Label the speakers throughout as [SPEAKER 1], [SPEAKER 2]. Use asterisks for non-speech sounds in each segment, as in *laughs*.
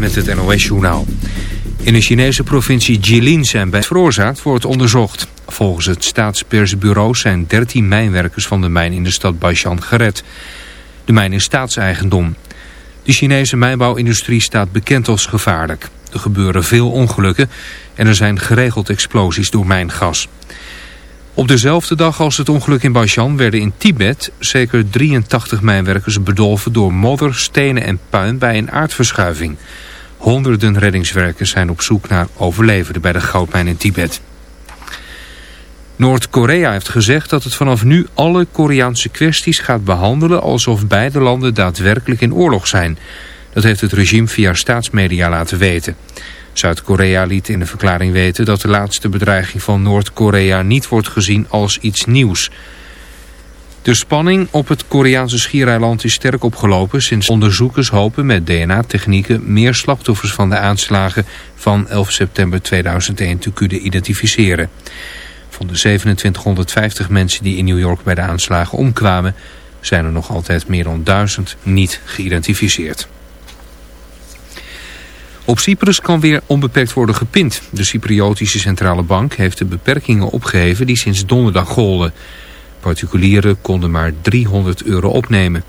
[SPEAKER 1] met het NOS-journaal. In de Chinese provincie Jilin zijn bij veroorzaakt wordt onderzocht. Volgens het staatspersbureau zijn 13 mijnwerkers van de mijn in de stad Baishan gered. De mijn is staatseigendom. De Chinese mijnbouwindustrie staat bekend als gevaarlijk. Er gebeuren veel ongelukken en er zijn geregeld explosies door mijngas. Op dezelfde dag als het ongeluk in Baishan werden in Tibet zeker 83 mijnwerkers bedolven door modder, stenen en puin bij een aardverschuiving. Honderden reddingswerkers zijn op zoek naar overlevenden bij de goudmijn in Tibet. Noord-Korea heeft gezegd dat het vanaf nu alle Koreaanse kwesties gaat behandelen alsof beide landen daadwerkelijk in oorlog zijn. Dat heeft het regime via staatsmedia laten weten. Zuid-Korea liet in de verklaring weten dat de laatste bedreiging van Noord-Korea niet wordt gezien als iets nieuws. De spanning op het Koreaanse schiereiland is sterk opgelopen sinds onderzoekers hopen met DNA-technieken meer slachtoffers van de aanslagen van 11 september 2001 te kunnen identificeren. Van de 2750 mensen die in New York bij de aanslagen omkwamen zijn er nog altijd meer dan duizend niet geïdentificeerd. Op Cyprus kan weer onbeperkt worden gepind. De Cypriotische Centrale Bank heeft de beperkingen opgeheven die sinds donderdag golden. Particulieren konden maar 300 euro opnemen.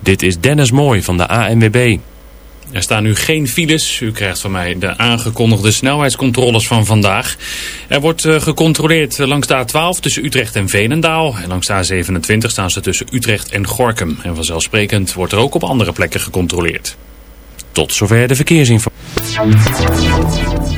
[SPEAKER 2] Dit is Dennis Mooi van de ANWB. Er staan nu geen files. U krijgt van mij de aangekondigde snelheidscontroles van vandaag. Er wordt uh, gecontroleerd langs de A12 tussen Utrecht en Veenendaal. En langs de A27 staan ze tussen Utrecht en Gorkum. En vanzelfsprekend wordt er ook op andere plekken gecontroleerd. Tot zover de verkeersinformatie.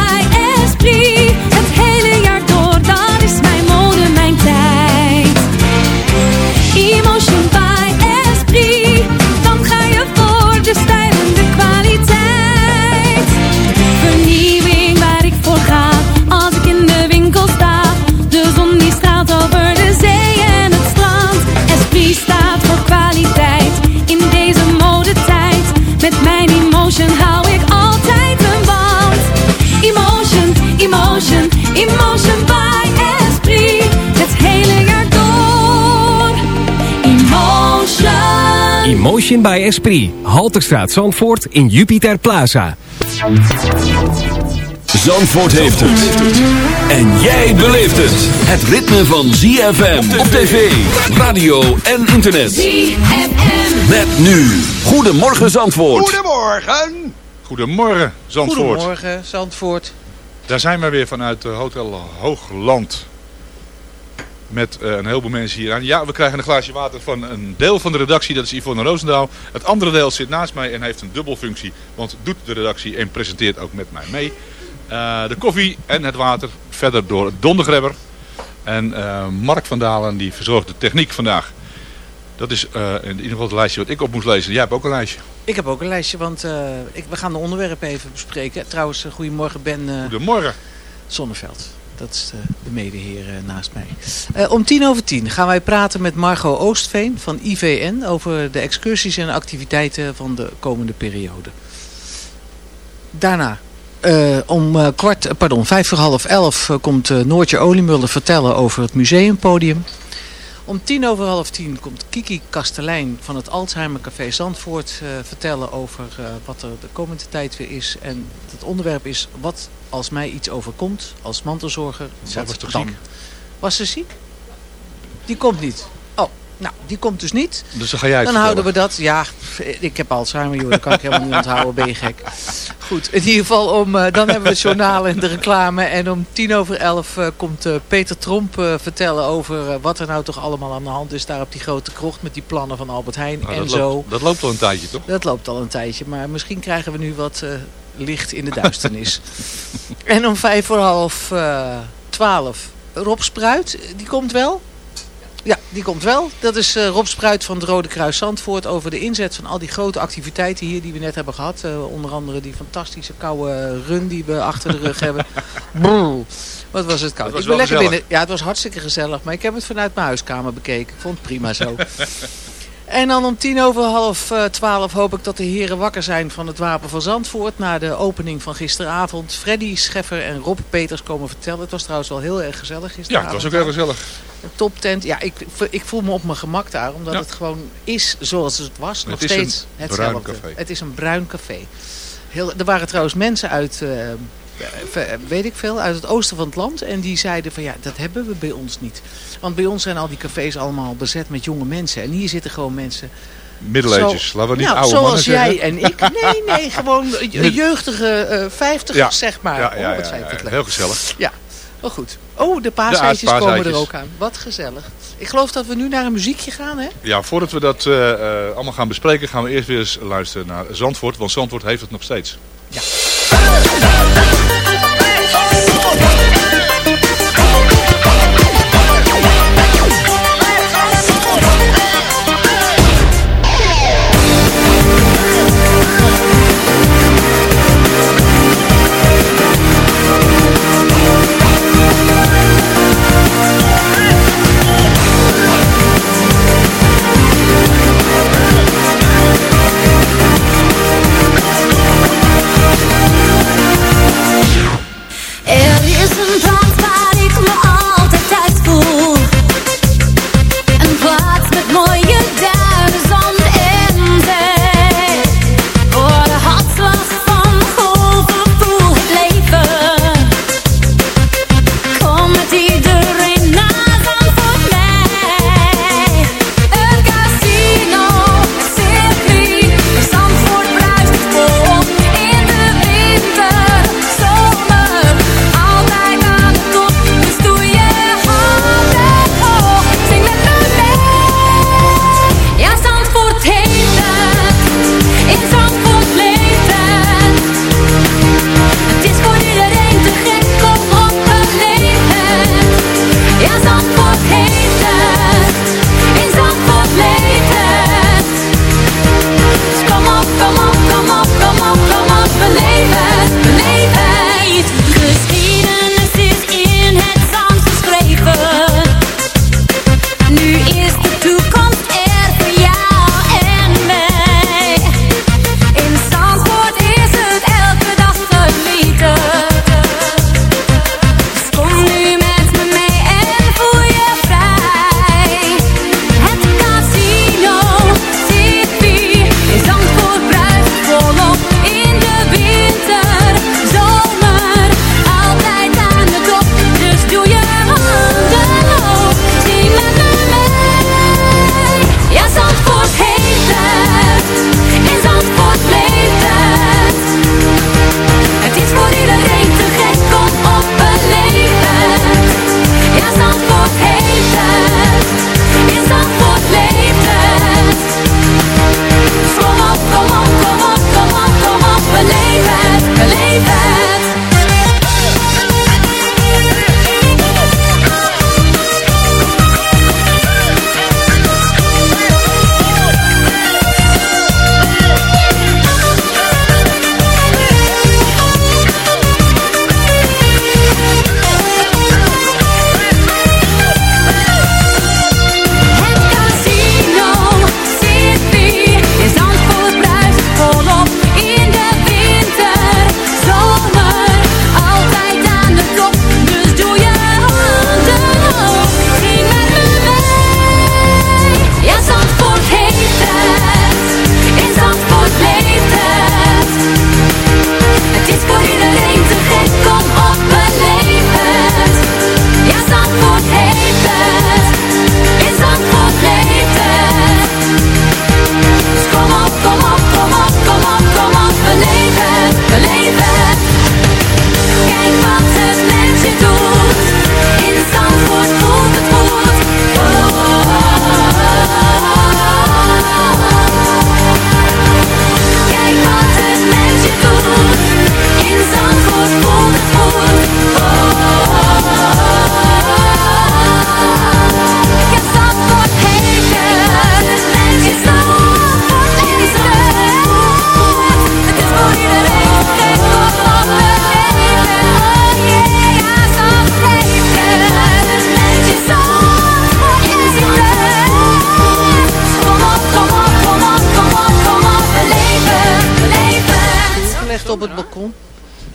[SPEAKER 3] Emotion by Esprit.
[SPEAKER 4] Halterstraat Zandvoort in Jupiter Plaza.
[SPEAKER 5] Zandvoort heeft het. En jij beleeft het. Het ritme van ZFM op tv, radio en internet.
[SPEAKER 6] ZFM.
[SPEAKER 5] Met nu. Goedemorgen Zandvoort.
[SPEAKER 7] Goedemorgen. Goedemorgen, Zandvoort.
[SPEAKER 8] Goedemorgen, Zandvoort.
[SPEAKER 7] Daar zijn we weer vanuit eh, Hotel Hoogland. Met eh, een heleboel mensen hier aan. Ja, we krijgen een glaasje water van een deel van de redactie. Dat is Yvonne Roosendaal. Het andere deel zit naast mij en heeft een dubbelfunctie. Want doet de redactie en presenteert ook met mij mee. Eh, de koffie en het water verder door Dondegrebber. En eh, Mark van Dalen die verzorgt de techniek vandaag. Dat is in ieder geval het lijstje wat ik op moest lezen. Jij hebt ook een lijstje.
[SPEAKER 8] Ik heb ook een lijstje, want ik, we gaan de onderwerpen even bespreken. Trouwens, goedemorgen Ben
[SPEAKER 7] Goedemorgen.
[SPEAKER 8] Zonneveld. Dat is de, de medeheer eh, naast mij. Eh, om tien over tien gaan wij praten met Margot Oostveen van IVN... over de excursies en activiteiten van de komende periode. Daarna, eh, om eh, kwart, eh, pardon, vijf voor half elf eh, komt eh, Noortje Oliemuller vertellen over het museumpodium. Om tien over half tien komt Kiki Kastelein van het Alzheimer Café Zandvoort eh, vertellen over eh, wat er de komende tijd weer is. En het onderwerp is wat als mij iets overkomt als mantelzorger.
[SPEAKER 7] Zij was toch
[SPEAKER 8] dan?
[SPEAKER 7] ziek?
[SPEAKER 8] Was ze ziek? Die komt niet. Oh, nou, die komt dus niet.
[SPEAKER 7] Dus dan ga jij
[SPEAKER 8] Dan houden we dat. Ja, ik heb Alzheimer, joh. Dat kan ik helemaal niet onthouden. Ben je gek. *laughs* Goed, in ieder geval om, eh, dan hebben we het journaal en de reclame. En om tien over elf eh, komt eh, Peter Tromp vertellen over wat er nou toch allemaal aan de hand is. Daar op die grote krocht met die plannen van Albert Heijn
[SPEAKER 7] Nou,
[SPEAKER 8] en
[SPEAKER 7] dat,
[SPEAKER 8] zo.
[SPEAKER 7] loopt, dat loopt al een tijdje, toch?
[SPEAKER 8] Dat loopt al een tijdje, maar misschien krijgen we nu wat licht in de duisternis. *laughs* en om vijf voor half eh, twaalf, Rob Spruit, die komt wel? Ja, die komt wel. Dat is eh, Rob Spruit van het Rode Kruis Zandvoort over de inzet van al die grote activiteiten hier die we net hebben gehad. Eh, onder andere die fantastische koude run die we achter de rug hebben. *laughs* Brrr, wat was het koud. Ik ben lekker
[SPEAKER 7] gezellig.
[SPEAKER 8] binnen. Ja, het was hartstikke gezellig, maar ik heb het vanuit mijn huiskamer bekeken. Ik vond het prima zo. *laughs* En dan om tien over half eh, twaalf hoop ik dat de heren wakker zijn van het Wapen van Zandvoort. Na de opening van gisteravond. Freddy Scheffer en Rob Peters komen vertellen. Het was trouwens wel heel erg gezellig
[SPEAKER 7] Ja,
[SPEAKER 8] gisteravond.
[SPEAKER 7] het was ook heel gezellig.
[SPEAKER 8] Een toptent. Ja, ik, ik voel me op mijn gemak daar. Omdat
[SPEAKER 7] Ja.
[SPEAKER 8] het gewoon is zoals het was.
[SPEAKER 7] Het
[SPEAKER 8] nog
[SPEAKER 7] is
[SPEAKER 8] steeds hetzelfde. Het is een bruin café. Heel, er waren trouwens mensen uit, eh, weet ik veel, uit het oosten van het land. En die zeiden van ja, dat hebben we bij ons niet. Want bij ons zijn al die cafés allemaal bezet met jonge mensen. En hier zitten gewoon mensen
[SPEAKER 7] Middeleages.
[SPEAKER 8] Zo-
[SPEAKER 7] Laten we niet
[SPEAKER 8] nou,
[SPEAKER 7] oude mannen
[SPEAKER 8] zoals jij
[SPEAKER 7] zeggen.
[SPEAKER 8] en ik. Nee, nee, *laughs* gewoon je- jeugdige eh vijftigers, zeg maar.
[SPEAKER 7] Ja, ja,
[SPEAKER 8] oh, wat
[SPEAKER 7] ja,
[SPEAKER 8] zijn
[SPEAKER 7] ja,
[SPEAKER 8] het leuk.
[SPEAKER 7] heel gezellig.
[SPEAKER 8] Ja, wel goed. Oh, de paaseitjes komen er ook aan. Wat gezellig. Ik geloof dat we nu naar een muziekje gaan, hè?
[SPEAKER 7] Ja, voordat we dat eh, eh, allemaal gaan bespreken, gaan we eerst weer eens luisteren naar Zandvoort. Want Zandvoort heeft het nog steeds.
[SPEAKER 6] Thank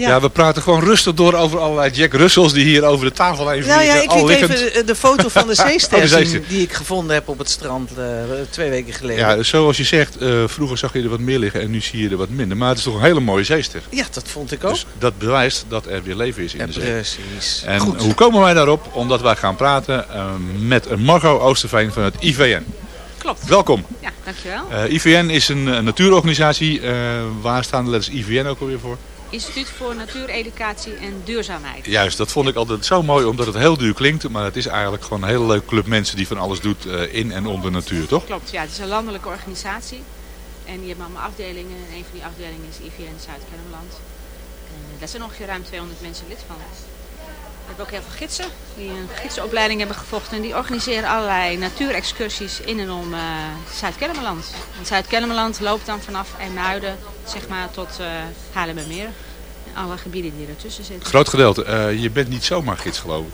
[SPEAKER 7] Ja. we praten gewoon rustig door over allerlei Jack Russells die hier over de tafel heen
[SPEAKER 8] Nou ja,
[SPEAKER 7] vliegen,
[SPEAKER 8] ik
[SPEAKER 7] al
[SPEAKER 8] liet
[SPEAKER 7] liggend.
[SPEAKER 8] even de, foto van de *laughs* zeester
[SPEAKER 7] Oh, de
[SPEAKER 8] zien die ik gevonden heb op het strand eh, twee weken geleden.
[SPEAKER 7] Ja, zoals je zegt, eh, vroeger zag je er wat meer liggen en nu zie je er wat minder. Maar het is toch een hele mooie zeester.
[SPEAKER 8] Ja, dat vond ik ook.
[SPEAKER 7] Dus dat bewijst dat er weer leven is in
[SPEAKER 8] Ja,
[SPEAKER 7] de zee.
[SPEAKER 8] precies.
[SPEAKER 7] En
[SPEAKER 8] Goed.
[SPEAKER 7] hoe komen wij daarop? Omdat wij gaan praten eh, met Margot Oosterveen van het IVN.
[SPEAKER 9] Klopt.
[SPEAKER 7] Welkom.
[SPEAKER 9] Ja, dankjewel.
[SPEAKER 7] Eh, IVN is een, natuurorganisatie. Eh, waar staan de letters IVN ook alweer voor?
[SPEAKER 9] Instituut voor Natuureducatie en Duurzaamheid.
[SPEAKER 7] Juist, dat vond ik altijd zo mooi omdat het heel duur klinkt. Maar het is eigenlijk gewoon een hele leuke club mensen die van alles doet eh, in en om de natuur, toch?
[SPEAKER 9] Klopt, ja, het is een landelijke organisatie. En die hebben allemaal afdelingen. En een van die afdelingen is IVN Zuid-Kennemerland. En eh, daar zijn ongeveer ruim 200 mensen lid van. We hebben ook heel veel gidsen die een gidsenopleiding hebben gevolgd. En die organiseren allerlei natuurexcursies in en om eh, Zuid-Kennemerland. Want Zuid-Kennemerland loopt dan vanaf Emuiden zeg maar, tot eh Haarlemmermeer. En alle gebieden die ertussen zitten.
[SPEAKER 7] Groot gedeelte. Eh, je bent niet zomaar gids geloof ik.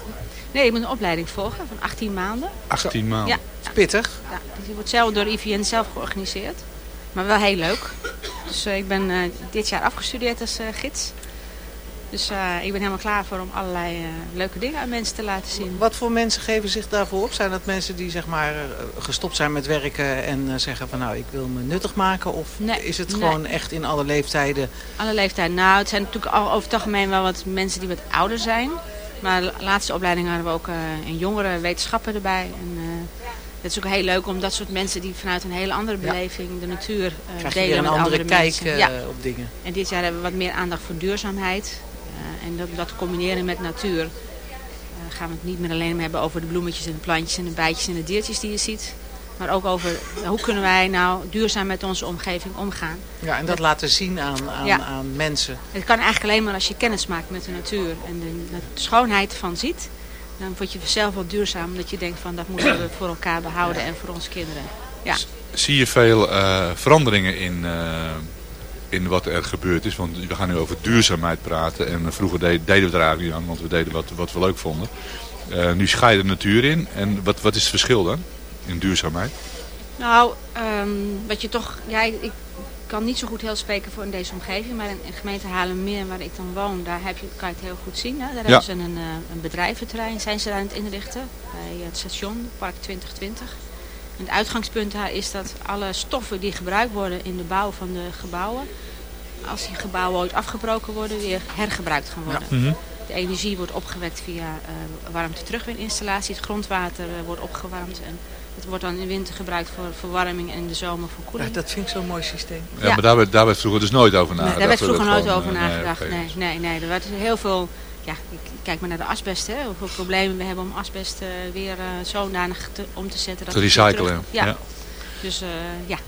[SPEAKER 9] Nee, je moet een opleiding volgen van 18 maanden.
[SPEAKER 7] 18 maanden.
[SPEAKER 9] Ja,
[SPEAKER 8] Pittig.
[SPEAKER 9] ja, die wordt zelf door IVN zelf georganiseerd. Maar wel heel leuk. Dus ik ben eh, dit jaar afgestudeerd als eh, gids. Dus eh, ik ben helemaal klaar voor om allerlei eh, leuke dingen aan mensen te laten zien.
[SPEAKER 8] Wat voor mensen geven zich daarvoor op? Zijn dat mensen die zeg maar eh, gestopt zijn met werken en zeggen van nou ik wil me nuttig maken? Of
[SPEAKER 9] Nee,
[SPEAKER 8] is het
[SPEAKER 9] nee.
[SPEAKER 8] gewoon echt in alle leeftijden?
[SPEAKER 9] Alle leeftijden. Nou, het zijn natuurlijk al over het algemeen wel wat mensen die wat ouder zijn. Maar de laatste opleiding hadden we ook een jongere wetenschapper erbij. En, het is ook heel leuk om dat soort mensen die vanuit een hele andere beleving de natuur delen met
[SPEAKER 8] andere
[SPEAKER 9] andere
[SPEAKER 8] kijk
[SPEAKER 9] mensen. Ja.
[SPEAKER 8] op dingen?
[SPEAKER 9] En dit jaar hebben we wat meer aandacht voor duurzaamheid. Eh, en dat, dat combineren met natuur. eh, gaan we het niet meer alleen maar hebben over de bloemetjes en de plantjes en de bijtjes en de diertjes die je ziet. Maar ook over eh, hoe kunnen wij nou duurzaam met onze omgeving omgaan.
[SPEAKER 8] Ja, en dat laten zien aan, aan,
[SPEAKER 9] Ja.
[SPEAKER 8] aan mensen.
[SPEAKER 9] Het kan eigenlijk alleen maar als je kennis maakt met de natuur en de, de schoonheid van ziet. Dan word je zelf wel duurzaam. Omdat je denkt van dat moeten we voor elkaar behouden en voor onze kinderen. Ja.
[SPEAKER 7] Zie je veel eh, veranderingen in, eh, in wat er gebeurd is? Want we gaan nu over duurzaamheid praten. En vroeger de- deden we er eigenlijk niet aan, want we deden wat, wat we leuk vonden. Eh, nu ga je de natuur in. En wat, wat is het verschil dan in duurzaamheid?
[SPEAKER 9] Nou, ehm, wat je toch... Ja, ik kan niet zo goed heel spreken voor in deze omgeving. Maar in, in gemeente Haarlemmermeer, waar ik dan woon, daar heb je, kan je het heel goed zien. Hè? Daar
[SPEAKER 7] Ja.
[SPEAKER 9] hebben ze een, eh, een bedrijventerrein, zijn ze daar aan het inrichten. Bij het station, Park 2020. En het uitgangspunt daar is dat alle stoffen die gebruikt worden in de bouw van de gebouwen... als die gebouwen ooit afgebroken worden, weer hergebruikt gaan worden.
[SPEAKER 7] Mhm.
[SPEAKER 9] De energie wordt opgewekt via eh warmte terugwininstallaties. Het grondwater eh, wordt opgewarmd. En het wordt dan in de winter gebruikt voor verwarming en in de zomer voor
[SPEAKER 8] Ja,
[SPEAKER 9] koeling.
[SPEAKER 8] dat vind ik zo'n mooi systeem.
[SPEAKER 7] Ja,
[SPEAKER 9] Ja.
[SPEAKER 7] maar daar werd, daar werd vroeger dus nooit over
[SPEAKER 9] Nee,
[SPEAKER 7] nagedacht.
[SPEAKER 9] daar werd vroeger
[SPEAKER 7] het
[SPEAKER 9] nooit over
[SPEAKER 7] eh,
[SPEAKER 9] nagedacht. Nee, nee, nee. Er werd heel veel... Ja, ik- kijk maar naar de asbest. Hè. Hoeveel problemen we hebben om asbest eh, weer eh zodanig te, om te zetten. Dat
[SPEAKER 7] Te recyclen,
[SPEAKER 9] terug-
[SPEAKER 7] ja.
[SPEAKER 9] Dus eh, ja.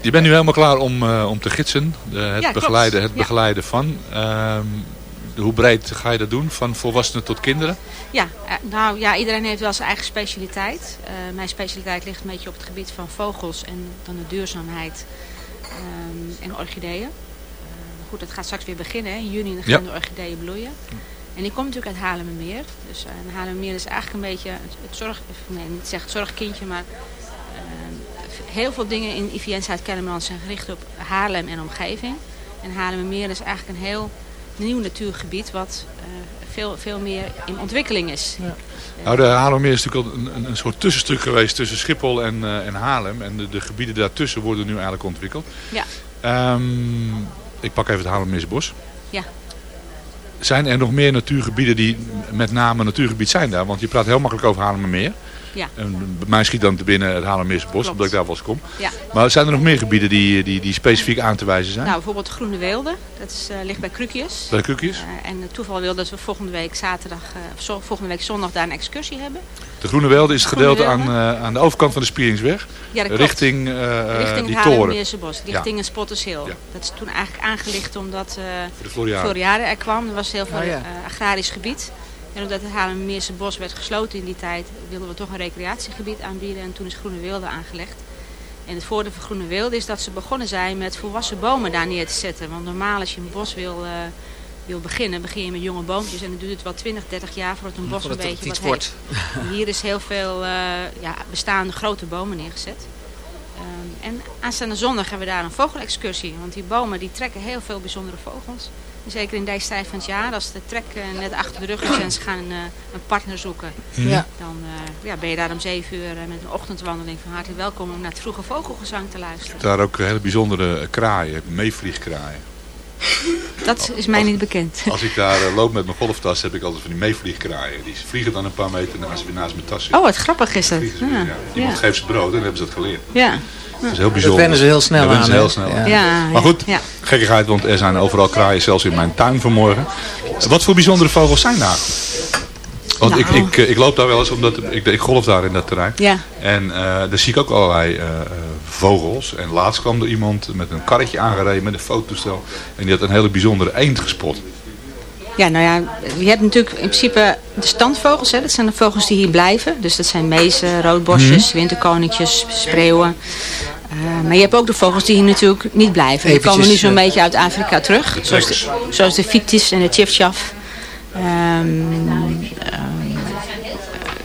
[SPEAKER 7] Je bent nu helemaal klaar om, om te gidsen. Het, begeleiden, het begeleiden van. Ehm, hoe breed ga je dat doen? Van volwassenen tot kinderen?
[SPEAKER 9] Ja, nou ja, iedereen heeft wel zijn eigen specialiteit. Mijn specialiteit ligt een beetje op het gebied van vogels en dan de duurzaamheid ehm, en orchideeën. Goed, dat gaat straks weer beginnen. Hè. In juni gaan
[SPEAKER 7] Ja.
[SPEAKER 9] de orchideeën bloeien. En die komt natuurlijk uit Haarlemmermeer. Dus uh, Haarlemmermeer is eigenlijk een beetje het, het zorg... Nee, niet zeg het zorgkindje, maar... ehm, heel veel dingen in IVN Zuid-Kennemerland zijn gericht op Haarlem en omgeving. En Haarlemmermeer is eigenlijk een heel nieuw natuurgebied wat eh, veel, veel meer in ontwikkeling is.
[SPEAKER 7] Nou, de Haarlemmeer is natuurlijk al een, een, een soort tussenstuk geweest tussen Schiphol en, eh, en Haarlem. En de, de gebieden daartussen worden nu eigenlijk ontwikkeld.
[SPEAKER 9] Ja.
[SPEAKER 7] Ehm, ik pak even het Haarlemmeerse bos.
[SPEAKER 9] Ja.
[SPEAKER 7] Zijn er nog meer natuurgebieden die met name natuurgebied zijn daar? Want je praat heel makkelijk over Haarlemmermeer.
[SPEAKER 9] Ja.
[SPEAKER 7] En bij mij schiet dan te binnen het Haarlemmeerse bos,
[SPEAKER 9] Klopt.
[SPEAKER 7] omdat ik daar wel eens kom.
[SPEAKER 9] Ja.
[SPEAKER 7] Maar zijn er nog meer gebieden die, die, die specifiek aan te wijzen zijn?
[SPEAKER 9] Nou, bijvoorbeeld Groene Weelde. Dat is, eh, ligt bij Krukjes.
[SPEAKER 7] Bij Krukjes?
[SPEAKER 9] Eh, en het toeval wil dat we volgende week zaterdag, eh, volgende week zondag daar een excursie hebben.
[SPEAKER 7] De Groene Welde is het
[SPEAKER 9] Groene
[SPEAKER 7] gedeelte aan, eh, aan de overkant van de Spieringsweg.
[SPEAKER 9] Ja, dat klopt.
[SPEAKER 7] richting eh,
[SPEAKER 9] richting
[SPEAKER 7] die
[SPEAKER 9] het
[SPEAKER 7] toren.
[SPEAKER 9] Haarlemmeerse bos,
[SPEAKER 7] Ja.
[SPEAKER 9] richting een Spottershill. Dat is toen eigenlijk aangelicht omdat eh
[SPEAKER 7] de Floriade.
[SPEAKER 9] Floriade er kwam. Er was heel veel
[SPEAKER 8] Oh, ja.
[SPEAKER 9] eh, agrarisch gebied. En omdat het Haarlemmeerse bos werd gesloten in die tijd, wilden we toch een recreatiegebied aanbieden. En toen is Groene Weelde aangelegd. En het voordeel van Groene Weelde is dat ze begonnen zijn met volwassen bomen daar neer te zetten. Want normaal als je een bos wil, eh, wil beginnen, begin je met jonge boompjes. En dan duurt het wel 20, 30 jaar voordat een bos
[SPEAKER 8] Voordat
[SPEAKER 9] een beetje wat
[SPEAKER 8] wordt.
[SPEAKER 9] Hier *laughs* is heel veel eh, ja, bestaande grote bomen neergezet. Ehm, en aanstaande zondag hebben we daar een vogelexcursie. Want die bomen die trekken heel veel bijzondere vogels. Zeker in deze tijd van het jaar, als de trek eh, net achter de rug is en ze gaan eh, een partner zoeken.
[SPEAKER 8] Ja.
[SPEAKER 9] Dan eh, ja, ben je daar om zeven uur met een ochtendwandeling van hartelijk welkom om naar het vroege vogelgezang te luisteren.
[SPEAKER 7] Daar ook hele bijzondere kraaien, meevliegkraaien.
[SPEAKER 9] Dat is mij niet bekend.
[SPEAKER 7] Als ik daar eh, loop met mijn golftas heb ik altijd van die meevliegkraaien. Die vliegen dan een paar meter en dan gaan ze weer naast mijn tas zitten.
[SPEAKER 9] Oh, wat grappig is dat. Ja.
[SPEAKER 7] Iemand
[SPEAKER 9] Ja.
[SPEAKER 7] geeft ze brood en dan hebben ze dat geleerd.
[SPEAKER 9] Ja.
[SPEAKER 7] Dat is heel bijzonder.
[SPEAKER 8] wennen ze heel snel
[SPEAKER 7] Dat wennen ze
[SPEAKER 8] aan,
[SPEAKER 7] heel snel
[SPEAKER 8] Ja.
[SPEAKER 7] aan.
[SPEAKER 9] Ja,
[SPEAKER 7] Maar goed,
[SPEAKER 9] ja.
[SPEAKER 7] gekkigheid, want er zijn overal kraaien, zelfs in mijn tuin vanmorgen. Wat voor bijzondere vogels zijn daar? Want ik,
[SPEAKER 9] Nou.
[SPEAKER 7] ik, eh, ik loop daar wel eens, omdat ik, ik golf daar in dat terrein.
[SPEAKER 9] Ja.
[SPEAKER 7] En eh, daar zie ik ook allerlei eh, vogels. En laatst kwam er iemand met een karretje aangereden met een fototoestel. En die had een hele bijzondere eend gespot.
[SPEAKER 9] Ja, nou ja, je hebt natuurlijk in principe de standvogels. Hè. Dat zijn de vogels die hier blijven. Dus dat zijn mezen, roodborstjes,
[SPEAKER 7] Mhm.
[SPEAKER 9] winterkoninkjes, spreeuwen. Eh, maar je hebt ook de vogels die hier natuurlijk niet blijven. Die komen nu zo'n beetje uit Afrika terug. Zoals de, zoals de fictis en de chifchaf. Ehm, ehm,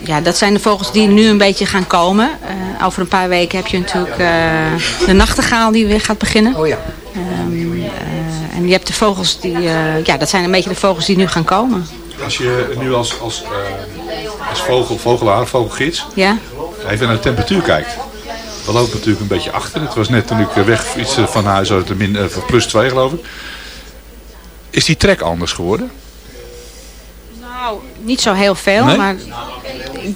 [SPEAKER 9] ja, dat zijn de vogels die nu een beetje gaan komen. Eh, over een paar weken heb je natuurlijk eh, de nachtegaal die weer gaat beginnen.
[SPEAKER 8] Oh ja.
[SPEAKER 9] Ehm, eh, en je hebt de vogels die, eh, ja, dat zijn een beetje de vogels die nu gaan komen.
[SPEAKER 7] Als je nu als, als, eh, als vogel, vogelaar, vogelgids,
[SPEAKER 9] Ja?
[SPEAKER 7] even naar de temperatuur kijkt. We lopen natuurlijk een beetje achter. Het was net toen ik weg fietste van huis uit de min, plus 2 geloof ik. Is die trek anders geworden?
[SPEAKER 9] Nou, niet zo heel veel,
[SPEAKER 7] Nee?
[SPEAKER 9] maar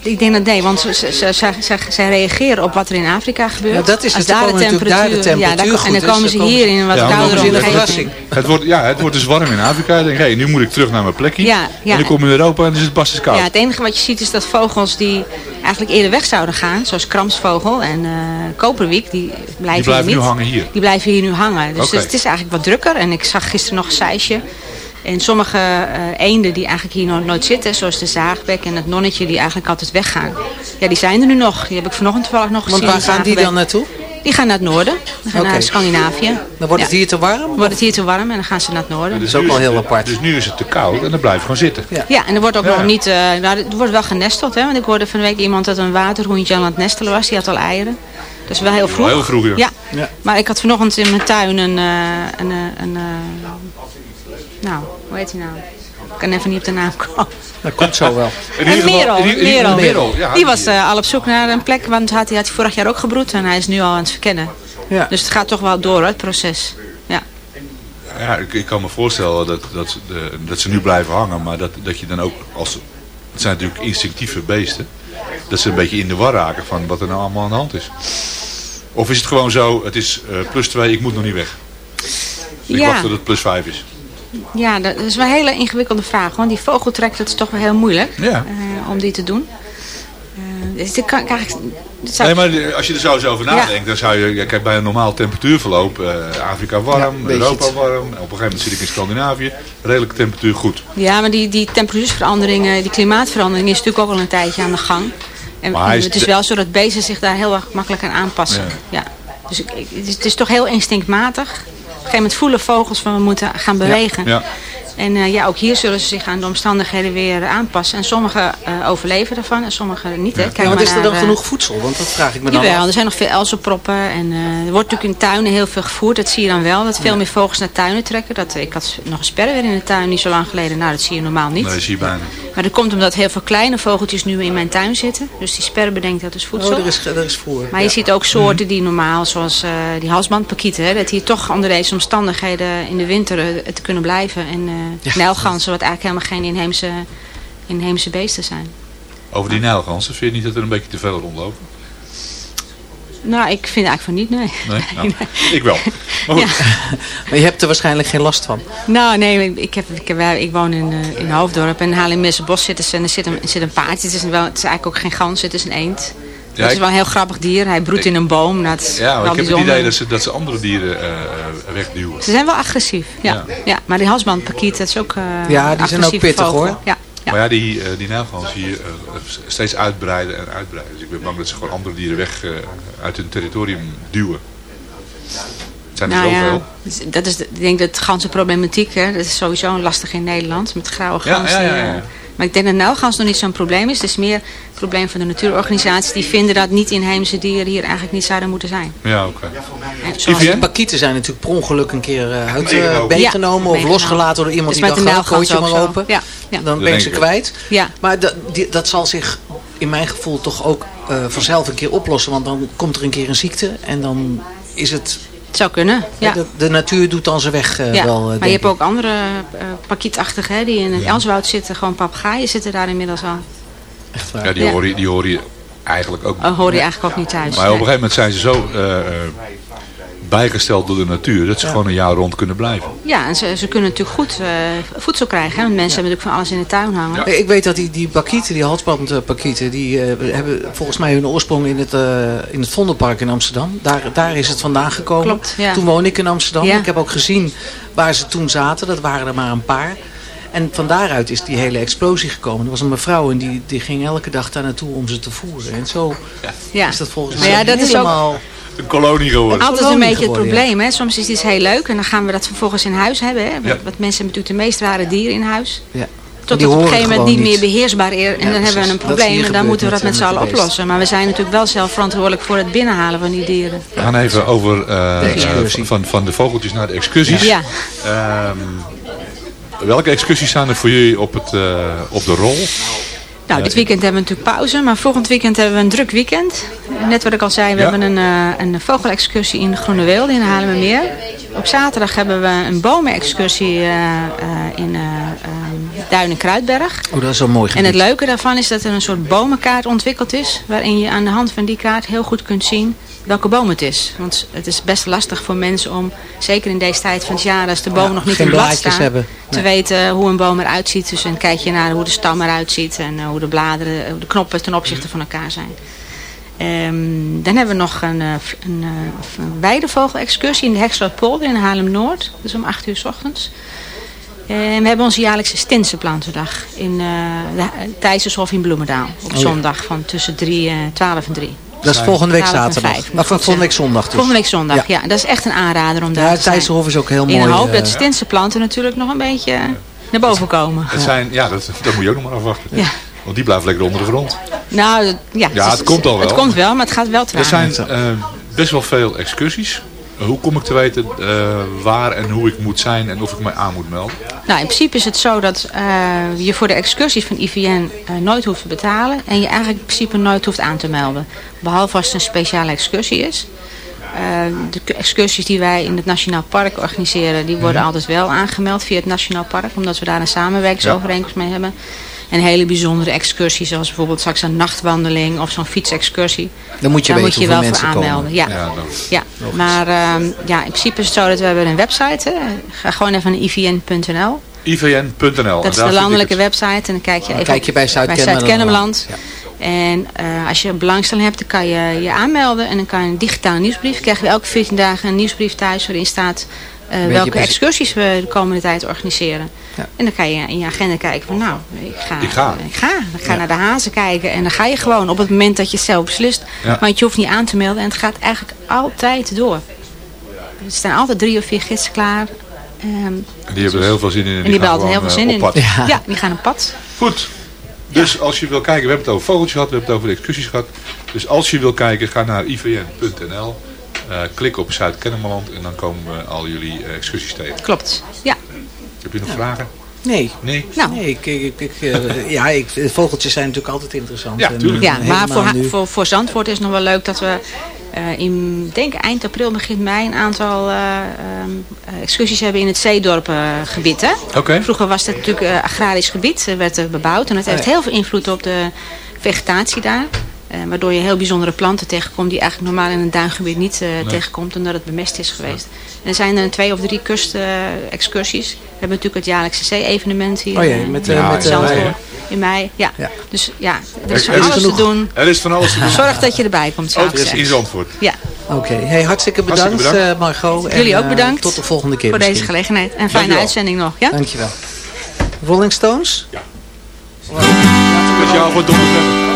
[SPEAKER 9] ik, denk dat nee, want ze, ze, ze, ze, reageren op wat er in Afrika gebeurt.
[SPEAKER 8] Ja, dat is
[SPEAKER 9] Als
[SPEAKER 8] daar de
[SPEAKER 9] ja,
[SPEAKER 8] temperatuur
[SPEAKER 9] daar,
[SPEAKER 8] goed
[SPEAKER 9] en dan komen ze hier in een wat
[SPEAKER 7] Ja,
[SPEAKER 9] koudere
[SPEAKER 7] de
[SPEAKER 9] omgeving.
[SPEAKER 7] Het wordt, ja, het wordt dus warm in Afrika. Ik denk, hé, nu moet ik terug naar mijn plekje.
[SPEAKER 9] Ja, ja.
[SPEAKER 7] En dan kom je in Europa en dan is het pas koud.
[SPEAKER 9] Ja, het enige wat je ziet is dat vogels die eigenlijk eerder weg zouden gaan, zoals kramsvogel en eh koperwiek, die blijven,
[SPEAKER 7] Die blijven
[SPEAKER 9] hier
[SPEAKER 7] nu
[SPEAKER 9] niet.
[SPEAKER 7] hangen hier.
[SPEAKER 9] Die blijven hier nu hangen. Dus
[SPEAKER 7] Oké.
[SPEAKER 9] het is eigenlijk wat drukker. En ik zag gisteren nog een sijsje. En sommige eh, eenden die eigenlijk hier nooit zitten, zoals de zaagbek en het nonnetje die eigenlijk altijd weggaan. Ja, die zijn er nu nog. Die heb ik vanochtend toevallig nog
[SPEAKER 8] Want
[SPEAKER 9] gezien.
[SPEAKER 8] waar
[SPEAKER 9] de
[SPEAKER 8] gaan die dan naartoe?
[SPEAKER 9] Die gaan naar het noorden. Die gaan naar Scandinavië.
[SPEAKER 8] Dan wordt het
[SPEAKER 9] Ja.
[SPEAKER 8] hier te warm?
[SPEAKER 9] Wordt het hier te warm en dan gaan ze naar het noorden.
[SPEAKER 8] Dat is ook wel heel apart.
[SPEAKER 7] Dus nu is het te koud en dan blijf je gewoon zitten.
[SPEAKER 8] Ja.
[SPEAKER 9] Ja, en er wordt ook
[SPEAKER 7] Ja.
[SPEAKER 9] nog niet, eh, nou, er wordt wel genesteld. Hè? Want ik hoorde van de week iemand dat een waterhoentje aan het nestelen was. Die had al eieren. Dat is wel heel vroeg.
[SPEAKER 7] heel vroeg, ja.
[SPEAKER 9] ja.
[SPEAKER 8] Ja.
[SPEAKER 9] Maar ik had vanochtend in mijn tuin een, eh, een, eh, een, eh, nou, hoe heet die nou? Ik kan even niet op de naam komen.
[SPEAKER 8] Dat komt zo wel.
[SPEAKER 7] Geval-
[SPEAKER 9] merel, merel.
[SPEAKER 7] een merel, ja.
[SPEAKER 9] Die was eh, al op zoek naar een plek, want had, hij had hij vorig jaar ook gebroed en hij is nu al aan het verkennen.
[SPEAKER 8] Ja.
[SPEAKER 9] Dus het gaat toch wel door, het proces. Ja.
[SPEAKER 7] Ja, ik, ik kan me voorstellen dat, dat, de, dat ze nu blijven hangen. Maar dat, dat je dan ook, als, het zijn natuurlijk instinctieve beesten. Dat ze een beetje in de war raken van wat er nou allemaal aan de hand is. Of is het gewoon zo, het is eh, plus 2, ik moet nog niet weg. Ik
[SPEAKER 9] Ja.
[SPEAKER 7] wacht tot het plus 5 is.
[SPEAKER 9] Ja, dat is wel een hele ingewikkelde vraag. Want die vogeltrek, dat is toch wel heel moeilijk
[SPEAKER 7] Ja.
[SPEAKER 9] eh, om die te doen. Eh, dus dit kan, krijg ik, dit zou
[SPEAKER 7] Nee, maar als je er zo eens over nadenkt, dan zou je, ja, kijk, bij een normaal temperatuurverloop, eh, Afrika warm,
[SPEAKER 8] Ja,
[SPEAKER 7] Europa
[SPEAKER 8] het.
[SPEAKER 7] warm, op een gegeven moment zit ik in Scandinavië, redelijke temperatuur goed.
[SPEAKER 9] Ja, maar die, die temperatuurveranderingen, die klimaatverandering is natuurlijk ook al een tijdje aan de gang. En
[SPEAKER 7] Maar is
[SPEAKER 9] het is wel zo dat beesten zich daar heel erg makkelijk aan aanpassen. Ja. Dus is, het is toch heel instinctmatig. Op een gegeven moment voelen vogels van we moeten gaan bewegen.
[SPEAKER 7] Ja.
[SPEAKER 9] En eh, ja, ook hier zullen ze zich aan de omstandigheden weer aanpassen. En sommigen eh, overleven ervan en sommigen niet. Hè. Kijk
[SPEAKER 8] Ja, want
[SPEAKER 9] maar
[SPEAKER 8] is er
[SPEAKER 9] naar,
[SPEAKER 8] dan
[SPEAKER 9] eh,
[SPEAKER 8] genoeg voedsel? Want dat vraag ik me dan
[SPEAKER 9] Jawel,
[SPEAKER 8] af.
[SPEAKER 9] er zijn nog veel elzenproppen. En eh, er wordt natuurlijk in tuinen heel veel gevoerd. Dat zie je dan wel. Dat veel meer vogels naar tuinen trekken. Dat, ik had nog een sperwer in de tuin niet zo lang geleden. Nou, dat zie je normaal niet.
[SPEAKER 7] Nee, zie je bijna.
[SPEAKER 9] Maar dat komt omdat heel veel kleine vogeltjes nu in mijn tuin zitten. Dus die sperwer bedenkt dat is voedsel.
[SPEAKER 8] Oh, er is, er is voer.
[SPEAKER 9] Maar je ziet ook soorten die normaal, zoals eh, die halsbandpakieten, hè, dat die toch onder deze omstandigheden in de winter te kunnen blijven. En eh nijlganzen, wat eigenlijk helemaal geen inheemse, inheemse beesten zijn.
[SPEAKER 7] Over die nijlgansen, vind je niet dat er een beetje te veel rondlopen?
[SPEAKER 9] Nou, ik vind eigenlijk van niet, nee.
[SPEAKER 7] Nee? *laughs* Nou, ik wel. Maar goed. *laughs*
[SPEAKER 8] Maar je hebt er waarschijnlijk geen last van.
[SPEAKER 9] Nou, nee, ik, heb, ik, heb, ik woon in, eh, in Hoofddorp en haal in Messenbos zitten ze en er zit een, er zit een paardje. Het is, wel, het is eigenlijk ook geen gans, het is een eend.
[SPEAKER 7] Ja,
[SPEAKER 9] het is wel een heel grappig dier. Hij broedt in een boom. Het is
[SPEAKER 7] Ja,
[SPEAKER 9] wel
[SPEAKER 7] ik heb het idee dat ze, dat ze andere dieren eh, eh, wegduwen.
[SPEAKER 9] Ze zijn wel agressief, ja.
[SPEAKER 7] Ja.
[SPEAKER 9] ja. maar die halsbandpakiet, dat is ook eh
[SPEAKER 8] Ja, die zijn ook pittig,
[SPEAKER 9] vogel.
[SPEAKER 8] hoor.
[SPEAKER 9] Ja, ja.
[SPEAKER 7] Maar ja, die, eh die nijlgans hier eh, steeds uitbreiden en uitbreiden. Dus ik ben bang dat ze gewoon andere dieren weg uit hun territorium duwen. Het zijn er
[SPEAKER 9] nou
[SPEAKER 7] zoveel.
[SPEAKER 9] ja, dus dat is, de- ik denk dat ganse problematiek, hè, dat is sowieso lastig in Nederland. Met grauwe
[SPEAKER 7] Ja,
[SPEAKER 9] ganzen.
[SPEAKER 7] ja, ja, ja.
[SPEAKER 9] Maar ik denk dat Nijlgas nog niet zo'n probleem is. Het is meer het probleem van de natuurorganisaties. Die vinden dat niet-inheemse dieren hier eigenlijk niet zouden moeten zijn.
[SPEAKER 7] Ja, oké.
[SPEAKER 9] En
[SPEAKER 8] Zoals die pakieten zijn natuurlijk per ongeluk een keer eh, uit eh, been
[SPEAKER 9] Ja,
[SPEAKER 8] genomen of losgelaten door iemand
[SPEAKER 9] Dus
[SPEAKER 8] die
[SPEAKER 9] met de
[SPEAKER 8] dacht, "Oh,
[SPEAKER 9] nijlgans
[SPEAKER 8] gooit je
[SPEAKER 9] ook
[SPEAKER 8] maar open.
[SPEAKER 9] Ja, ja.
[SPEAKER 8] Dan ben je ze kwijt.
[SPEAKER 9] Ja.
[SPEAKER 8] Maar dat, die- dat zal zich in mijn gevoel toch ook eh, vanzelf een keer oplossen. Want dan komt er een keer een ziekte en dan is het...
[SPEAKER 9] Het zou kunnen, ja.
[SPEAKER 8] De, de natuur doet dan zijn weg eh,
[SPEAKER 9] ja.
[SPEAKER 8] wel, eh,
[SPEAKER 9] maar je hebt
[SPEAKER 8] ik.
[SPEAKER 9] ook andere uh, pakietachtige hè, die in het Elswoud zitten. Gewoon papegaaien zitten daar inmiddels al.
[SPEAKER 8] Echt waar.
[SPEAKER 7] Ja, die,
[SPEAKER 9] Ja.
[SPEAKER 7] Hoor je, die hoor je eigenlijk ook.
[SPEAKER 9] Oh, hoor je eigenlijk ook niet thuis.
[SPEAKER 7] Maar op een gegeven moment zijn ze zo eh, eh, bijgesteld door de natuur dat ze gewoon een jaar rond kunnen blijven.
[SPEAKER 9] Ja, en ze, ze kunnen natuurlijk goed eh, voedsel krijgen. Want mensen hebben natuurlijk van alles in de tuin hangen.
[SPEAKER 8] Ik weet dat die, die pakieten, die halsbandpakieten, die eh, hebben volgens mij hun oorsprong in het, eh, in het Vondelpark in Amsterdam. Daar, daar is het vandaan gekomen.
[SPEAKER 9] Klopt, ja.
[SPEAKER 8] Toen woon ik in Amsterdam.
[SPEAKER 9] Ja.
[SPEAKER 8] Ik heb ook gezien waar ze toen zaten. Dat waren er maar een paar. En van daaruit is die hele explosie gekomen. Er was een mevrouw en die, die ging elke dag daar naartoe om ze te voeren. En zo
[SPEAKER 9] Ja.
[SPEAKER 8] is dat volgens
[SPEAKER 9] Maar
[SPEAKER 8] mij
[SPEAKER 9] ja, dat is ook-
[SPEAKER 8] helemaal...
[SPEAKER 7] Een kolonie geworden.
[SPEAKER 9] Altijd een beetje het probleem. Hè? Soms is iets heel leuk en dan gaan we dat vervolgens in huis hebben. Hè? Want
[SPEAKER 7] Ja.
[SPEAKER 9] Want mensen hebben natuurlijk de meest rare dieren in huis.
[SPEAKER 8] Ja.
[SPEAKER 9] Tot
[SPEAKER 8] die
[SPEAKER 9] het op een gegeven moment
[SPEAKER 8] gewoon
[SPEAKER 9] niet meer beheersbaar is. En dan
[SPEAKER 8] precies.
[SPEAKER 9] hebben we een probleem en dan moeten we dat
[SPEAKER 8] met,
[SPEAKER 9] z'n allen oplossen. Maar we zijn natuurlijk wel zelf verantwoordelijk voor het binnenhalen van die dieren.
[SPEAKER 7] We gaan even over eh,
[SPEAKER 8] De excursie.
[SPEAKER 7] eh, van, van de vogeltjes naar de excursies.
[SPEAKER 9] Ja.
[SPEAKER 7] Ehm, welke excursies staan er voor jullie op, het, eh, op de rol?
[SPEAKER 9] Nou, dit weekend hebben we natuurlijk pauze, maar volgend weekend hebben we een druk weekend. Net wat ik al zei, we
[SPEAKER 7] Ja.
[SPEAKER 9] hebben een, eh, een vogelexcursie in Groene Weelde in Haarlemmermeer. Op zaterdag hebben we een bomenexcursie eh, in eh eh, Duin en Kruidberg.
[SPEAKER 8] Oh, dat is zo mooi
[SPEAKER 9] En
[SPEAKER 8] gebied.
[SPEAKER 9] het leuke daarvan is dat er een soort bomenkaart ontwikkeld is. Waarin je aan de hand van die kaart heel goed kunt zien welke boom het is. Want het is best lastig voor mensen om, zeker in deze tijd van het jaar, als de
[SPEAKER 8] Ja,
[SPEAKER 9] nog niet in blad
[SPEAKER 8] hebben.
[SPEAKER 9] te
[SPEAKER 8] Nee.
[SPEAKER 9] weten hoe een boom eruit ziet. Dus dan kijk je naar hoe de stam eruit ziet en eh, hoe de bladeren, hoe de knoppen ten opzichte van elkaar zijn. Ehm, dan hebben we nog een, eh, een, eh, een weidevogelexcursie in de Hekslootpolder in Haarlem-Noord. Dus om 8 uur s ochtends. En we hebben onze jaarlijkse Stinsenplantendag in de Thijsenshof in Bloemendaal. Op
[SPEAKER 8] ja.
[SPEAKER 9] zondag van tussen 3, eh 12 en 3.
[SPEAKER 8] Dat is volgende week
[SPEAKER 9] 12 en
[SPEAKER 8] zaterdag.
[SPEAKER 9] 5,
[SPEAKER 8] Maar
[SPEAKER 9] ik
[SPEAKER 8] volgende week zondag dus.
[SPEAKER 9] Volgende week zondag,
[SPEAKER 8] Ja.
[SPEAKER 9] ja. Dat is echt een aanrader om daar
[SPEAKER 8] Ja,
[SPEAKER 9] te zijn.
[SPEAKER 8] Thijssenhof is ook heel mooi.
[SPEAKER 9] In de hoop
[SPEAKER 8] eh,
[SPEAKER 9] dat de Stinsenplanten natuurlijk nog een beetje naar boven komen.
[SPEAKER 7] Het zijn, ja, dat, dat moet je ook nog maar afwachten.
[SPEAKER 9] Ja.
[SPEAKER 7] Want die blijven lekker onder de grond.
[SPEAKER 9] Nou, ja,
[SPEAKER 7] Ja, het komt al wel.
[SPEAKER 9] Het komt wel, maar het gaat wel traag.
[SPEAKER 7] Er zijn eh, best wel veel excursies. Hoe kom ik te weten eh, waar en hoe ik moet zijn en of ik mij aan moet melden?
[SPEAKER 9] Nou, in principe is het zo dat eh, je voor de excursies van IVN eh, nooit hoeft te betalen. En je eigenlijk in principe nooit hoeft aan te melden. Behalve als het een speciale excursie is. Eh, de excursies die wij in het Nationaal Park organiseren, die worden
[SPEAKER 8] Mhm.
[SPEAKER 9] altijd wel aangemeld via het Nationaal Park. Omdat we daar een samenwerkingsovereenkomst mee hebben. En hele bijzondere excursies, zoals bijvoorbeeld straks een nachtwandeling of zo'n fietsexcursie.
[SPEAKER 8] Dan moet je
[SPEAKER 9] Daar moet je wel voor
[SPEAKER 8] komen.
[SPEAKER 9] aanmelden. Ja.
[SPEAKER 7] Ja,
[SPEAKER 9] maar ehm, ja, in principe is het zo dat we hebben een website. Hè. Ga gewoon even naar ivn.nl.
[SPEAKER 7] ivn.nl.
[SPEAKER 9] Dat is de landelijke website. En dan kijk je even
[SPEAKER 8] kijk je bij Zuid-Kennemerland.
[SPEAKER 9] En eh, als je belangstelling hebt, dan kan je je aanmelden. En dan kan je een digitale nieuwsbrief. krijgen we elke 14 dagen een nieuwsbrief thuis waarin staat welke excursies we de komende tijd organiseren.
[SPEAKER 8] Ja.
[SPEAKER 9] En dan kan je in je agenda kijken van nou, ik ga.
[SPEAKER 7] Ik ga.
[SPEAKER 9] Ik ga, ik ga naar de hazen kijken. En dan ga je gewoon op het moment dat je het zelf beslist.
[SPEAKER 7] Ja.
[SPEAKER 9] Want je hoeft niet aan te melden. En het gaat eigenlijk altijd door. Er staan altijd drie of vier gidsen klaar. Ehm,
[SPEAKER 7] En die hebben er heel veel zin in.
[SPEAKER 9] en die
[SPEAKER 7] gaan
[SPEAKER 9] altijd heel veel
[SPEAKER 7] gewoon,
[SPEAKER 9] zin
[SPEAKER 7] eh,
[SPEAKER 9] in. Ja. die gaan op pad.
[SPEAKER 7] Goed. Dus als je wil kijken, we hebben het over vogeltjes gehad, we hebben het over de excursies gehad. Dus als je wil kijken, ga naar ivn.nl. eh, klik op Zuid-Kennemerland en dan komen we al jullie eh, excursies tegen.
[SPEAKER 9] Klopt. Ja.
[SPEAKER 7] Heb je nog vragen?
[SPEAKER 8] Nee.
[SPEAKER 7] Nee?
[SPEAKER 9] Nou.
[SPEAKER 8] Nee, ik, ik, ik, eh, *laughs* ja, ik, vogeltjes zijn natuurlijk altijd interessant.
[SPEAKER 7] Ja,
[SPEAKER 8] En,
[SPEAKER 7] tuurlijk.
[SPEAKER 8] eh,
[SPEAKER 9] Ja, maar voor, voor, voor Zandvoort is het nog wel leuk dat we eh, in denk eind april, begin mei een aantal eh, ehm, eh, excursies hebben in het zeedorpengebied. hè?
[SPEAKER 7] Oké.
[SPEAKER 9] Vroeger was het natuurlijk agrarisch gebied, werd er bebouwd en het heeft heel veel invloed op de vegetatie daar. Eh, waardoor je heel bijzondere planten tegenkomt die eigenlijk normaal in een duingebied niet eh, tegenkomt omdat het bemest is geweest. En er zijn er twee of drie kustexcursies. we hebben natuurlijk het jaarlijkse zee-evenement hier
[SPEAKER 8] Oh ja,
[SPEAKER 9] eh,
[SPEAKER 8] met,
[SPEAKER 9] in
[SPEAKER 8] eh, met, eh,
[SPEAKER 9] Zandvoort.
[SPEAKER 7] mei,
[SPEAKER 9] in mei, ja.
[SPEAKER 8] Ja.
[SPEAKER 9] Dus ja, er is
[SPEAKER 7] Er-
[SPEAKER 9] van
[SPEAKER 7] er is
[SPEAKER 9] alles te doen.
[SPEAKER 7] Er is van alles te doen.
[SPEAKER 9] Zorg dat je erbij komt,
[SPEAKER 7] Ook
[SPEAKER 9] zeggen.
[SPEAKER 7] in Zandvoort.
[SPEAKER 9] Ja,
[SPEAKER 8] Oké, hey, hartstikke bedankt,
[SPEAKER 7] Hartstikke bedankt.
[SPEAKER 8] eh, Margot. En,
[SPEAKER 9] Jullie ook
[SPEAKER 8] eh,
[SPEAKER 9] bedankt
[SPEAKER 8] tot de volgende keer
[SPEAKER 9] voor deze gelegenheid. En fijne
[SPEAKER 7] Dankjewel.
[SPEAKER 9] uitzending nog, ja?
[SPEAKER 8] Dankjewel. Rolling Stones?
[SPEAKER 7] Met jou voor donderdag.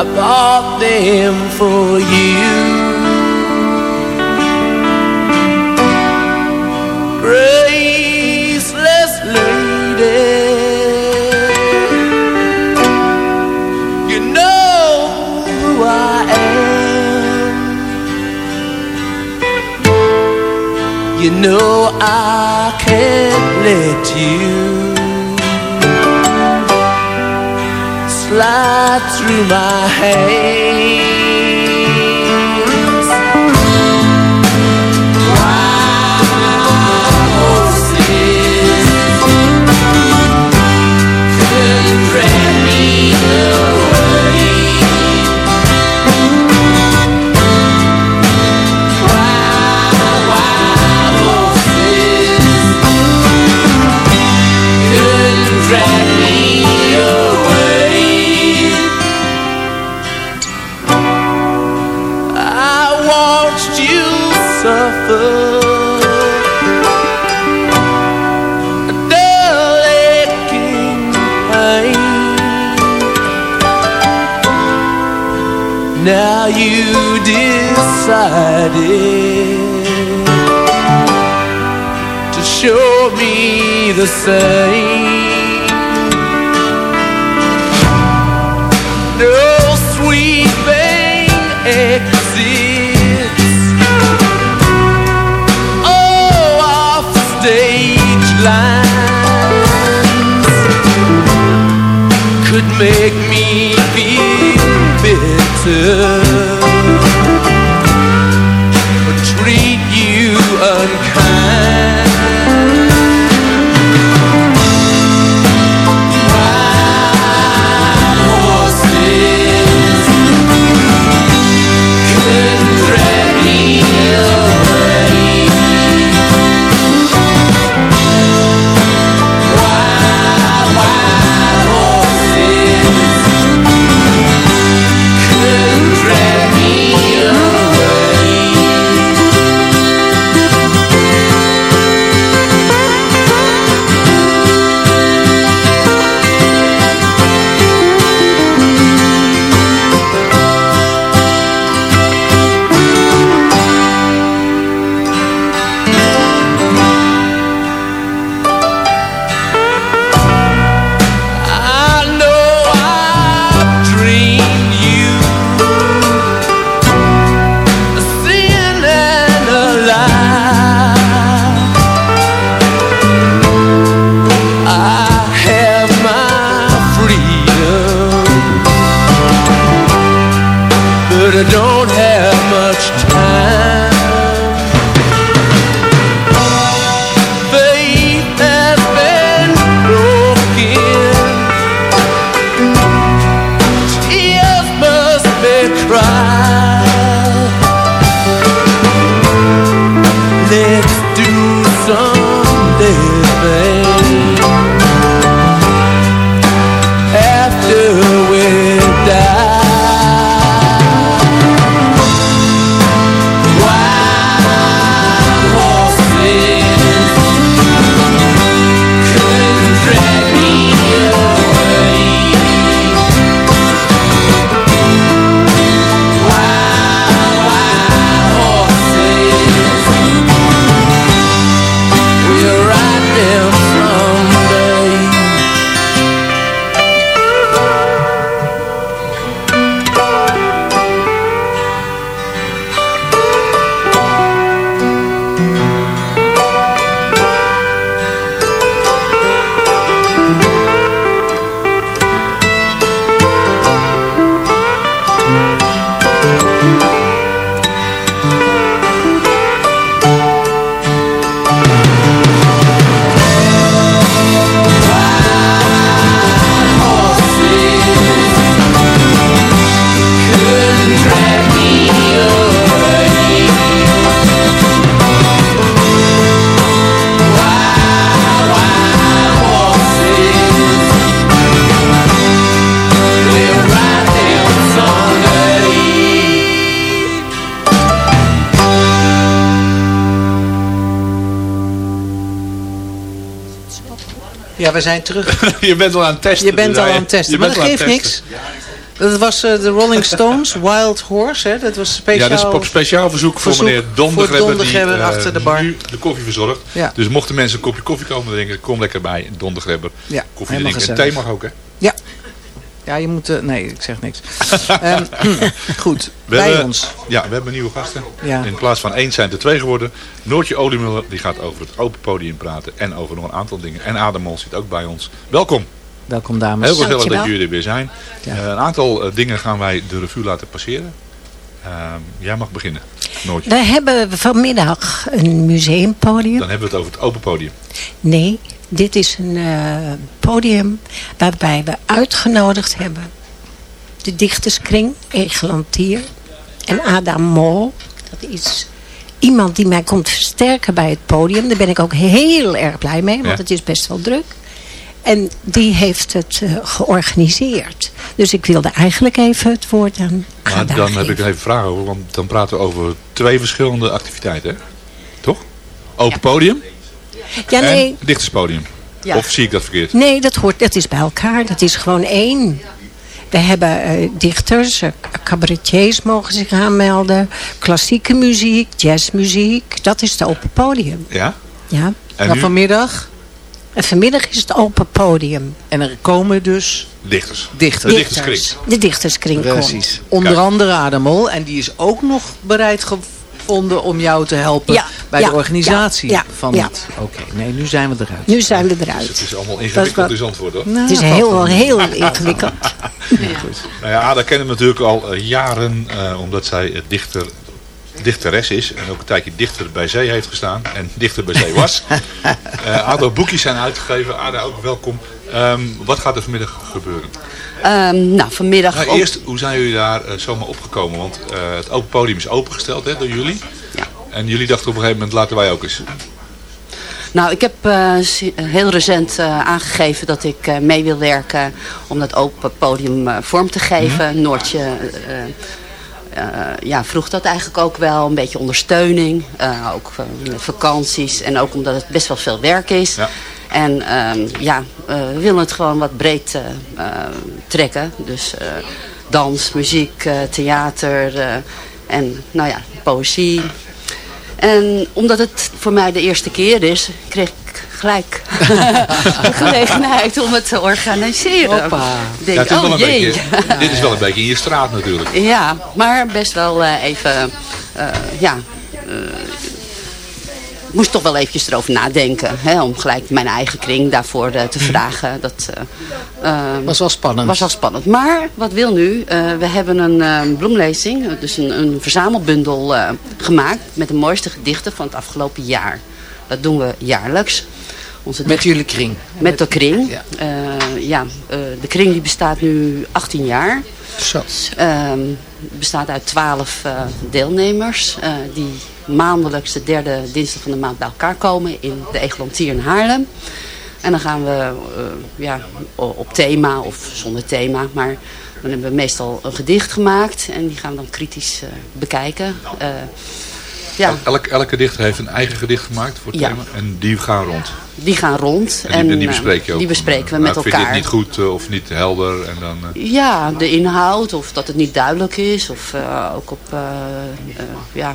[SPEAKER 10] I bought them for you. Graceless lady, you know who I am. You know I can't let you through my hands. Decided to show me the same. No sweet thing exists. Oh, off stage lines could make me feel bitter we
[SPEAKER 8] zijn terug. *laughs*
[SPEAKER 7] je bent al aan het testen.
[SPEAKER 8] Je bent al aan het testen,
[SPEAKER 7] je
[SPEAKER 8] maar dat geeft niks. Dat was eh, de Rolling Stones, *laughs* Wild Horse. Hè? Dat was speciaal...
[SPEAKER 7] Ja, dat is op speciaal verzoek voor meneer
[SPEAKER 8] voor
[SPEAKER 7] Dondegrebber die eh,
[SPEAKER 8] achter de bar.
[SPEAKER 7] nu de koffie verzorgt.
[SPEAKER 8] Ja.
[SPEAKER 7] Dus mochten mensen een kopje koffie komen drinken, kom lekker bij Dondegrebber.
[SPEAKER 8] Ja,
[SPEAKER 7] koffie drinken. En thee mag ook, hè?
[SPEAKER 8] Ja. Ja, je moet... eh, nee, ik zeg niks. *laughs* Ehm, *clears throat* goed,
[SPEAKER 7] We
[SPEAKER 8] bij
[SPEAKER 7] hebben,
[SPEAKER 8] ons.
[SPEAKER 7] Ja, we hebben nieuwe gasten.
[SPEAKER 8] Ja.
[SPEAKER 7] In plaats van één zijn er twee geworden. Noortje Oliemuller die gaat over het open podium praten. En over nog een aantal dingen. En Adam Mol zit ook bij ons. Welkom.
[SPEAKER 8] Welkom dames.
[SPEAKER 7] Heel gezellig
[SPEAKER 8] Dankjewel.
[SPEAKER 7] dat jullie er weer zijn.
[SPEAKER 8] Ja.
[SPEAKER 7] Eh, een aantal eh, dingen gaan wij de revue laten passeren. Ehm, jij mag beginnen. Noortje.
[SPEAKER 11] We hebben vanmiddag een museumpodium.
[SPEAKER 7] Dan hebben we het over het open podium.
[SPEAKER 11] Nee, dit is een eh, podium waarbij we uitgenodigd hebben. De dicterskring, Egelantier en Adam Mol. Dat is iemand die mij komt versterken bij het podium. Daar ben ik ook heel erg blij mee, want
[SPEAKER 7] Ja.
[SPEAKER 11] het is best wel druk. En die heeft het eh, georganiseerd. Dus ik wilde eigenlijk even het woord aan
[SPEAKER 7] Maar dan heb ik er even vragen over. Want dan praten we over twee verschillende activiteiten. Hè? Toch? Open podium
[SPEAKER 11] Ja, nee,
[SPEAKER 7] en dichterspodium.
[SPEAKER 11] Ja.
[SPEAKER 7] Of zie ik dat verkeerd?
[SPEAKER 11] Nee, dat, hoort, dat is bij elkaar. Dat is gewoon één. We hebben eh, dichters, eh, cabaretiers mogen zich aanmelden. Klassieke muziek, jazzmuziek. Dat is het open podium.
[SPEAKER 7] Ja?
[SPEAKER 11] Ja.
[SPEAKER 7] En
[SPEAKER 8] vanmiddag?
[SPEAKER 11] En vanmiddag is het open podium.
[SPEAKER 8] En er komen dus
[SPEAKER 7] Dichters.
[SPEAKER 8] dichters.
[SPEAKER 7] De dicterskring.
[SPEAKER 11] De dichterskring komt.
[SPEAKER 8] Precies. Onder andere Ademol. En die is ook nog bereid gevonden om jou te helpen
[SPEAKER 11] Ja,
[SPEAKER 8] bij
[SPEAKER 11] ja,
[SPEAKER 8] de organisatie
[SPEAKER 11] ja, ja,
[SPEAKER 8] van
[SPEAKER 11] ja.
[SPEAKER 8] dit. Oké, nee, nu zijn we eruit.
[SPEAKER 11] Nu zijn we
[SPEAKER 7] Dus
[SPEAKER 11] eruit.
[SPEAKER 7] het is allemaal
[SPEAKER 11] is
[SPEAKER 7] ingewikkeld,
[SPEAKER 11] wel-
[SPEAKER 7] dus antwoord hoor.
[SPEAKER 8] Nou,
[SPEAKER 11] Het is
[SPEAKER 8] valt
[SPEAKER 11] heel, heel ingewikkeld. *laughs*
[SPEAKER 7] Nou ja, Ada kennen we natuurlijk al eh, jaren, eh, omdat zij dichter, dichteres is. En ook een tijdje dichter bij zee heeft gestaan. En dichter bij zee was. *laughs* Eh een aantal boekjes zijn uitgegeven. Ada, ook welkom. Ehm, wat gaat er vanmiddag gebeuren?
[SPEAKER 12] Ehm, nou, vanmiddag...
[SPEAKER 7] Nou, eerst, hoe zijn jullie daar eh, zomaar opgekomen? Want eh, het open podium is opengesteld hè, door jullie.
[SPEAKER 12] Ja.
[SPEAKER 7] En jullie dachten op een gegeven moment, laten wij ook eens.
[SPEAKER 12] Nou, ik heb heel recent aangegeven dat ik mee wil werken om dat open podium vorm te geven. Noortje eh, eh, ja, vroeg dat eigenlijk ook wel, een beetje ondersteuning. eh, ook eh, met vakanties en ook omdat het best wel veel werk is.
[SPEAKER 7] Ja.
[SPEAKER 12] En ehm, ja, eh, we willen het gewoon wat breed eh, eh, trekken. Dus eh, dans, muziek, eh, theater eh, en nou ja, poëzie. En omdat het voor mij de eerste keer is, kreeg ik gelijk *laughs* de gelegenheid om het te organiseren.
[SPEAKER 8] Hoppa.
[SPEAKER 12] Ik denk,
[SPEAKER 7] Ja, het is wel
[SPEAKER 12] oh
[SPEAKER 7] een
[SPEAKER 12] jee.
[SPEAKER 7] beetje, dit is wel een beetje in je straat natuurlijk. *laughs*
[SPEAKER 12] Ja, maar best wel eh, even, eh, ja, eh, moest toch wel eventjes erover nadenken. Hè, om gelijk mijn eigen kring daarvoor te vragen. Dat
[SPEAKER 8] Was wel spannend.
[SPEAKER 12] was wel spannend. Maar wat wil nu? Eh, we hebben een eh, bloemlezing, dus een, een verzamelbundel eh, gemaakt met de mooiste gedichten van het afgelopen jaar. Dat doen we jaarlijks. Onze
[SPEAKER 8] Met jullie kring.
[SPEAKER 12] met de kring.
[SPEAKER 8] Ja.
[SPEAKER 12] Ja, ja eh, de kring die bestaat nu 18 jaar.
[SPEAKER 8] Zo.
[SPEAKER 12] Ehm, bestaat uit 12 eh, deelnemers. eh, die maandelijks de derde dinsdag van de maand bij elkaar komen in de Egelantier in Haarlem. En dan gaan we eh, ja, op thema of zonder thema. Maar dan hebben we meestal een gedicht gemaakt. En die gaan we dan kritisch eh, bekijken. Eh, ja,
[SPEAKER 7] Elk, elke dichter heeft een eigen gedicht gemaakt voor het
[SPEAKER 12] Ja.
[SPEAKER 7] thema. En die gaan rond.
[SPEAKER 12] Die gaan rond.
[SPEAKER 7] En die, en die
[SPEAKER 12] eh,
[SPEAKER 7] bespreek je ook.
[SPEAKER 12] Die bespreken we
[SPEAKER 7] Nou,
[SPEAKER 12] met
[SPEAKER 7] Vind je
[SPEAKER 12] elkaar.
[SPEAKER 7] dit niet goed eh, of niet helder? En dan, eh,
[SPEAKER 12] Ja, de inhoud of dat het niet duidelijk is. Of eh, ook op eh, eh, ja,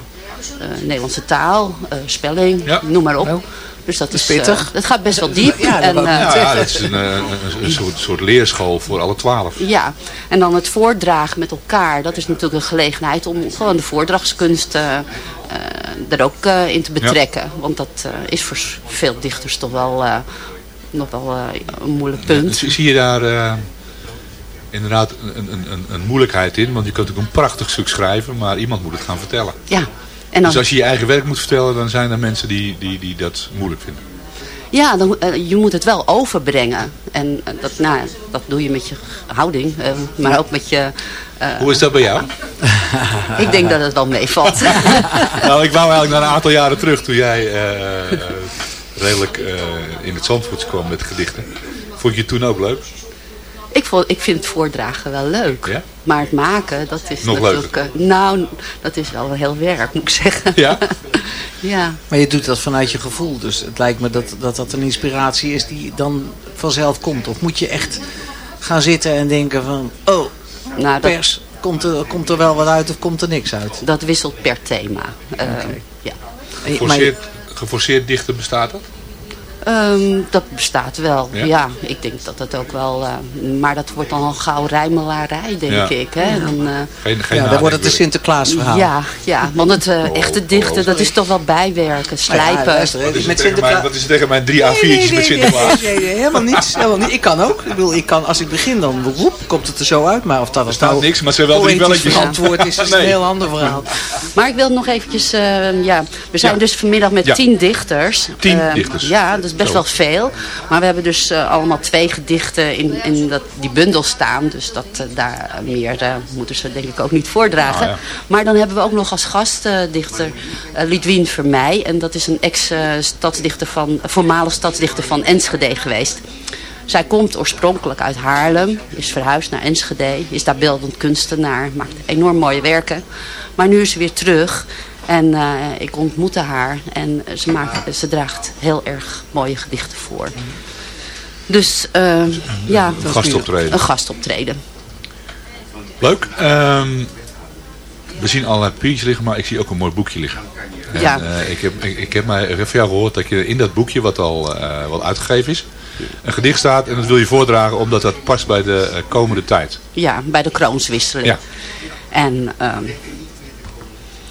[SPEAKER 12] eh, Nederlandse taal, eh, spelling,
[SPEAKER 7] Ja.
[SPEAKER 12] noem maar op. Dus dat is,
[SPEAKER 8] pittig.
[SPEAKER 12] eh, het gaat best wel diep.
[SPEAKER 8] Ja, dat
[SPEAKER 12] en, eh,
[SPEAKER 7] ja, ja, het is een, een, een *laughs* soort, soort leerschool voor alle twaalf.
[SPEAKER 12] ja, en dan het voordragen met elkaar. Dat is natuurlijk een gelegenheid om gewoon de voordrachtskunst eh, eh, er ook eh, in te betrekken. Want dat eh, is voor veel dichters toch wel, eh, nog wel eh, een moeilijk punt.
[SPEAKER 7] Zie zie je daar eh, inderdaad een, een, een, een moeilijkheid in? Want je kunt ook een prachtig stuk schrijven, maar iemand moet het gaan vertellen.
[SPEAKER 12] Ja. En dan,
[SPEAKER 7] Dus als je je eigen werk moet vertellen, dan zijn er mensen die, die, die dat moeilijk vinden.
[SPEAKER 12] Ja, dan, eh, je moet het wel overbrengen. En eh, dat, nou, dat doe je met je houding, eh, maar ook met je... eh,
[SPEAKER 7] Hoe is dat bij jou?
[SPEAKER 12] ik denk dat het wel meevalt. *laughs*
[SPEAKER 7] nou, ik wou eigenlijk naar een aantal jaren terug toen jij eh, eh, redelijk eh, in het Zandvoorts kwam met gedichten. Vond je het toen ook leuk?
[SPEAKER 12] ik, vond, ik vind het voordragen wel leuk.
[SPEAKER 7] Ja?
[SPEAKER 12] Maar het maken, dat is
[SPEAKER 7] Nog
[SPEAKER 12] natuurlijk... eh, nou, dat is wel heel werk, moet ik zeggen.
[SPEAKER 7] Ja? *laughs*
[SPEAKER 12] Ja.
[SPEAKER 8] Maar je doet dat vanuit je gevoel. Dus het lijkt me dat dat, dat een inspiratie is die dan vanzelf komt. Of moet je echt gaan zitten en denken van... Oh,
[SPEAKER 12] Nou, dat-
[SPEAKER 8] pers, komt er, komt er wel wat uit of komt er niks uit?
[SPEAKER 12] Dat wisselt per thema. Eh, ja.
[SPEAKER 7] Geforceerd, geforceerd dichten bestaat dat?
[SPEAKER 12] Ehm, dat bestaat wel,
[SPEAKER 7] Ja?
[SPEAKER 12] ja. Ik denk dat dat ook wel... eh, maar dat wordt dan al gauw rijmelarij, denk
[SPEAKER 7] Ja.
[SPEAKER 12] ik. Hè? Dan, eh,
[SPEAKER 7] Geen, geen
[SPEAKER 8] Ja, dan wordt het een Sinterklaas verhaal.
[SPEAKER 12] Ja, ja, want het eh, echte dichten, dat is toch wel bijwerken, slijpen.
[SPEAKER 8] luister, hè,
[SPEAKER 7] Wat is,
[SPEAKER 8] met
[SPEAKER 7] wat is het tegen mijn drie
[SPEAKER 8] Nee,
[SPEAKER 7] A4'tjes
[SPEAKER 8] nee,
[SPEAKER 7] met Sinterklaas?
[SPEAKER 8] Nee, nee, nee, helemaal niets. Helemaal niet. Ik kan ook. Ik bedoel, ik kan, als ik begin dan woep, komt het er zo uit. Maar of dat
[SPEAKER 7] Er staat
[SPEAKER 8] nou
[SPEAKER 7] niks, maar zijn wel drie belletjes.
[SPEAKER 8] verantwoord is, is
[SPEAKER 7] Nee.
[SPEAKER 8] een heel ander verhaal. *laughs*
[SPEAKER 12] Maar ik wil nog eventjes, eh, ja, we zijn
[SPEAKER 7] Ja.
[SPEAKER 12] dus vanmiddag met
[SPEAKER 7] Ja.
[SPEAKER 12] tien dichters.
[SPEAKER 7] Tien
[SPEAKER 12] Eh,
[SPEAKER 7] dichters.
[SPEAKER 12] Ja, dat is best
[SPEAKER 7] Zo.
[SPEAKER 12] wel veel. Maar we hebben dus eh, allemaal twee gedichten in, in dat, die bundel staan. Dus dat, eh, daar meer eh, moeten ze denk ik ook niet voordragen.
[SPEAKER 7] Nou ja.
[SPEAKER 12] Maar dan hebben we ook nog als gastdichter Lidwien Vermeij. En dat is een ex-stadsdichter van, voormalig stadsdichter van Enschede geweest. Zij komt oorspronkelijk uit Haarlem, is verhuisd naar Enschede, is daar beeldend kunstenaar, maakt enorm mooie werken. Maar nu is ze weer terug en eh, ik ontmoette haar en ze, maakt, ze draagt heel erg mooie gedichten voor. Dus eh, ja,
[SPEAKER 7] Een gastoptreden.
[SPEAKER 12] Een gastoptreden.
[SPEAKER 7] Leuk. Ehm, we zien allerlei papiertjes liggen, maar ik zie ook een mooi boekje liggen. En,
[SPEAKER 12] Ja.
[SPEAKER 7] eh, ik, heb, ik, ik heb mij van jou gehoord dat je in dat boekje, wat al eh, wat uitgegeven is, een gedicht staat en dat wil je voordragen omdat dat past bij de komende tijd.
[SPEAKER 12] Ja, bij de kroonswisseling.
[SPEAKER 7] Ja.
[SPEAKER 12] En ehm,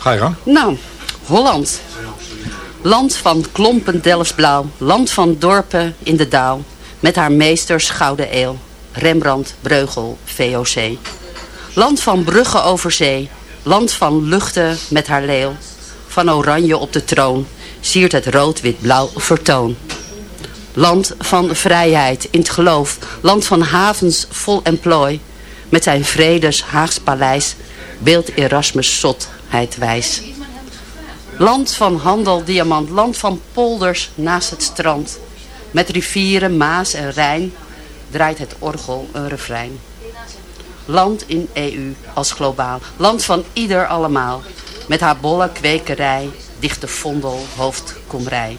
[SPEAKER 7] Ga je.
[SPEAKER 12] Nou, Holland. Land van klompen Delfsblauw, land van dorpen in de dauw. Met haar meesters Gouden Eeuw, Rembrandt, Breugel, VOC. Land van bruggen over zee, land van luchten met haar leeuw. Van oranje op de troon, siert het rood-wit-blauw vertoon. Land van vrijheid in het geloof, land van havens vol emplooi. Met zijn vredes Haags paleis, beeld Erasmus zotheid wijs. Land van handel, diamant, land van polders naast het strand. Met rivieren, Maas en Rijn draait het orgel een refrein. Land in EU als globaal, land van ieder allemaal. Met haar bolle kwekerij, dichte vondel, hoofdkomrij.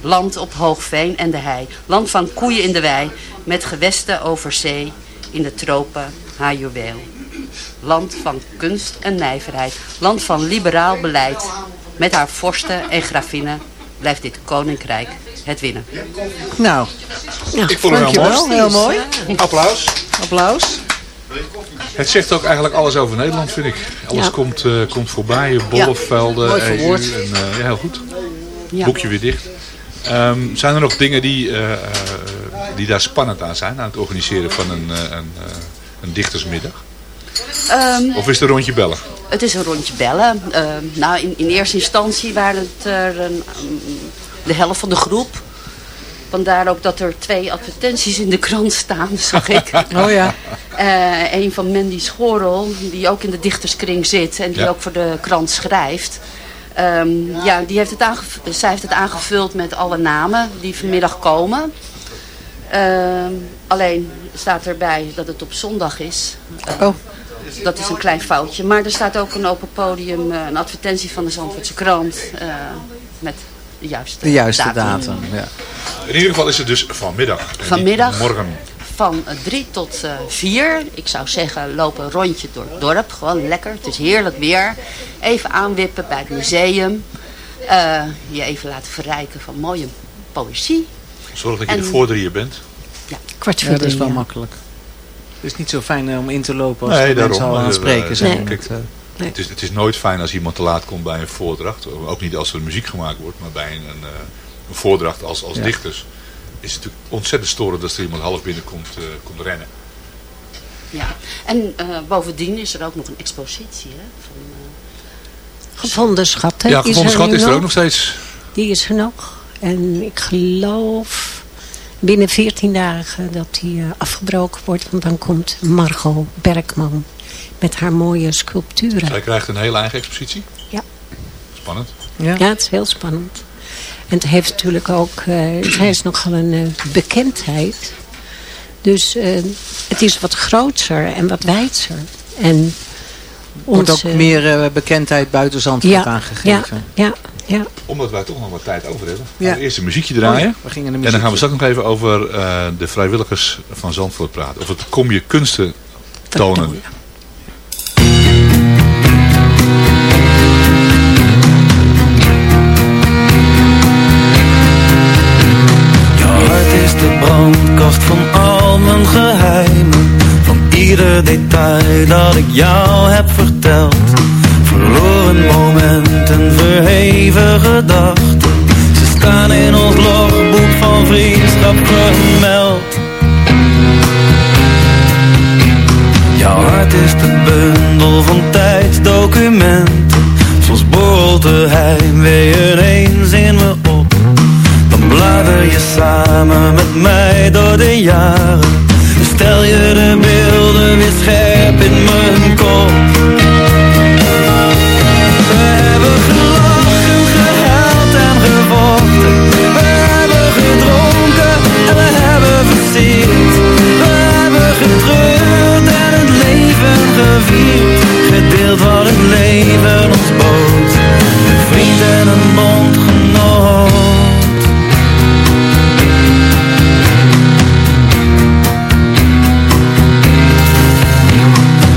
[SPEAKER 12] Land op Hoogveen en de hei, land van koeien in de wei. Met gewesten over zee, in de tropen haar juweel. Land van kunst en nijverheid. Land van liberaal beleid. Met haar vorsten en grafinnen blijft dit koninkrijk het winnen.
[SPEAKER 8] Nou,
[SPEAKER 7] ik vond het heel
[SPEAKER 8] dankjewel.
[SPEAKER 7] mooi.
[SPEAKER 8] Heel mooi.
[SPEAKER 7] Applaus.
[SPEAKER 8] Applaus.
[SPEAKER 7] Het zegt ook eigenlijk alles over Nederland, vind ik. Alles
[SPEAKER 12] Ja.
[SPEAKER 7] komt, eh, komt voorbij,
[SPEAKER 12] Ja,
[SPEAKER 7] bollevelden, EU.
[SPEAKER 8] verwoord.
[SPEAKER 7] En, eh, ja, heel goed.
[SPEAKER 12] Ja.
[SPEAKER 7] Boekje weer dicht. Ehm, zijn er nog dingen die, eh, eh, die daar spannend aan zijn, aan het organiseren van een, eh, een, eh, een dichtersmiddag?
[SPEAKER 12] Ehm,
[SPEAKER 7] Of is het een rondje bellen?
[SPEAKER 12] Het is een rondje bellen. Ehm, nou, in, in eerste instantie waren het er een, mm, de helft van de groep. Vandaar ook dat er twee advertenties in de krant staan, *laughs* zag ik. *laughs*
[SPEAKER 8] Oh ja.
[SPEAKER 12] Eh, een van Mandy Schorel, die ook in de dichterskring zit en die
[SPEAKER 7] Ja.
[SPEAKER 12] ook voor de krant schrijft. Ehm, ja, die heeft het zij heeft het aangevuld met alle namen die vanmiddag komen. Ehm, alleen staat erbij dat het op zondag is.
[SPEAKER 8] Oh.
[SPEAKER 12] Dat is een klein foutje. Maar er staat ook een open podium, eh, een advertentie van de Zandvoortse krant. eh, met de juiste,
[SPEAKER 8] De juiste datum. Ja.
[SPEAKER 7] In ieder geval is het dus vanmiddag.
[SPEAKER 12] Vanmiddag.
[SPEAKER 7] Morgen.
[SPEAKER 12] Van eh, drie tot eh, vier. Ik zou zeggen, loop een rondje door het dorp. Gewoon lekker. Het is heerlijk weer. Even aanwippen bij het museum. Eh, je even laten verrijken van mooie poëzie.
[SPEAKER 7] Zorg dat je
[SPEAKER 12] En-
[SPEAKER 7] er voor drieën bent.
[SPEAKER 11] Kwart
[SPEAKER 8] Ja,
[SPEAKER 11] voor
[SPEAKER 8] dat is wel
[SPEAKER 11] ja.
[SPEAKER 8] makkelijk. Het is niet zo fijn eh, om in te lopen als
[SPEAKER 7] Nee,
[SPEAKER 8] de
[SPEAKER 7] daarom.
[SPEAKER 8] mensen al aan het spreken zijn.
[SPEAKER 7] kijk, Het is, het is nooit fijn als iemand te laat komt bij een voordracht. Ook niet als er muziek gemaakt wordt, maar bij een, een, eh, een voordracht als, als
[SPEAKER 8] Ja.
[SPEAKER 7] dichters. Is het natuurlijk ontzettend storend als er iemand half binnenkomt eh, komt rennen.
[SPEAKER 12] Ja. En eh, bovendien is er ook nog een expositie. Hè, van, eh,
[SPEAKER 11] Gevonden schatten.
[SPEAKER 7] ja,
[SPEAKER 11] is
[SPEAKER 7] gevonden schat is er ook nog steeds.
[SPEAKER 11] Die is er nog. En ik geloof binnen 14 dagen dat die eh, afgebroken wordt. Want dan komt Margot Bergman met haar mooie sculpturen.
[SPEAKER 7] Zij krijgt een hele eigen expositie.
[SPEAKER 11] Ja.
[SPEAKER 7] Spannend.
[SPEAKER 8] ja.
[SPEAKER 11] Ja, het is heel spannend. En het heeft natuurlijk ook, eh zij is nogal een eh, bekendheid. Dus eh, het is wat groter en wat wijdser. En
[SPEAKER 8] Wordt ook meer eh, bekendheid buiten Zandvoort
[SPEAKER 11] ja,
[SPEAKER 8] aangegeven.
[SPEAKER 11] Ja, ja, Ja.
[SPEAKER 7] Omdat wij toch nog wat tijd over hebben. Gaan
[SPEAKER 8] Ja.
[SPEAKER 7] we eerst een muziekje draaien.
[SPEAKER 8] Oh ja, we gingen een
[SPEAKER 7] en dan gaan we
[SPEAKER 8] muziekje.
[SPEAKER 7] straks nog even over eh, de vrijwilligers van Zandvoort praten. Of het kom je kunsten tonen.
[SPEAKER 13] Je hart is de brandkast van al mijn geheimen. Van ieder detail dat ik jou heb verteld. Verloren momenten, verheven gedachten. Ze staan in ons logboek van vriendschap vermeld. Jouw hart is de bundel van tijdsdocumenten. Soms borrelt de heimwee ineens in me op. Dan blader je samen met mij door de jaren. Stel je de beelden weer scherp in mijn kop. Leven ons. Een vriend en een bondgenoot.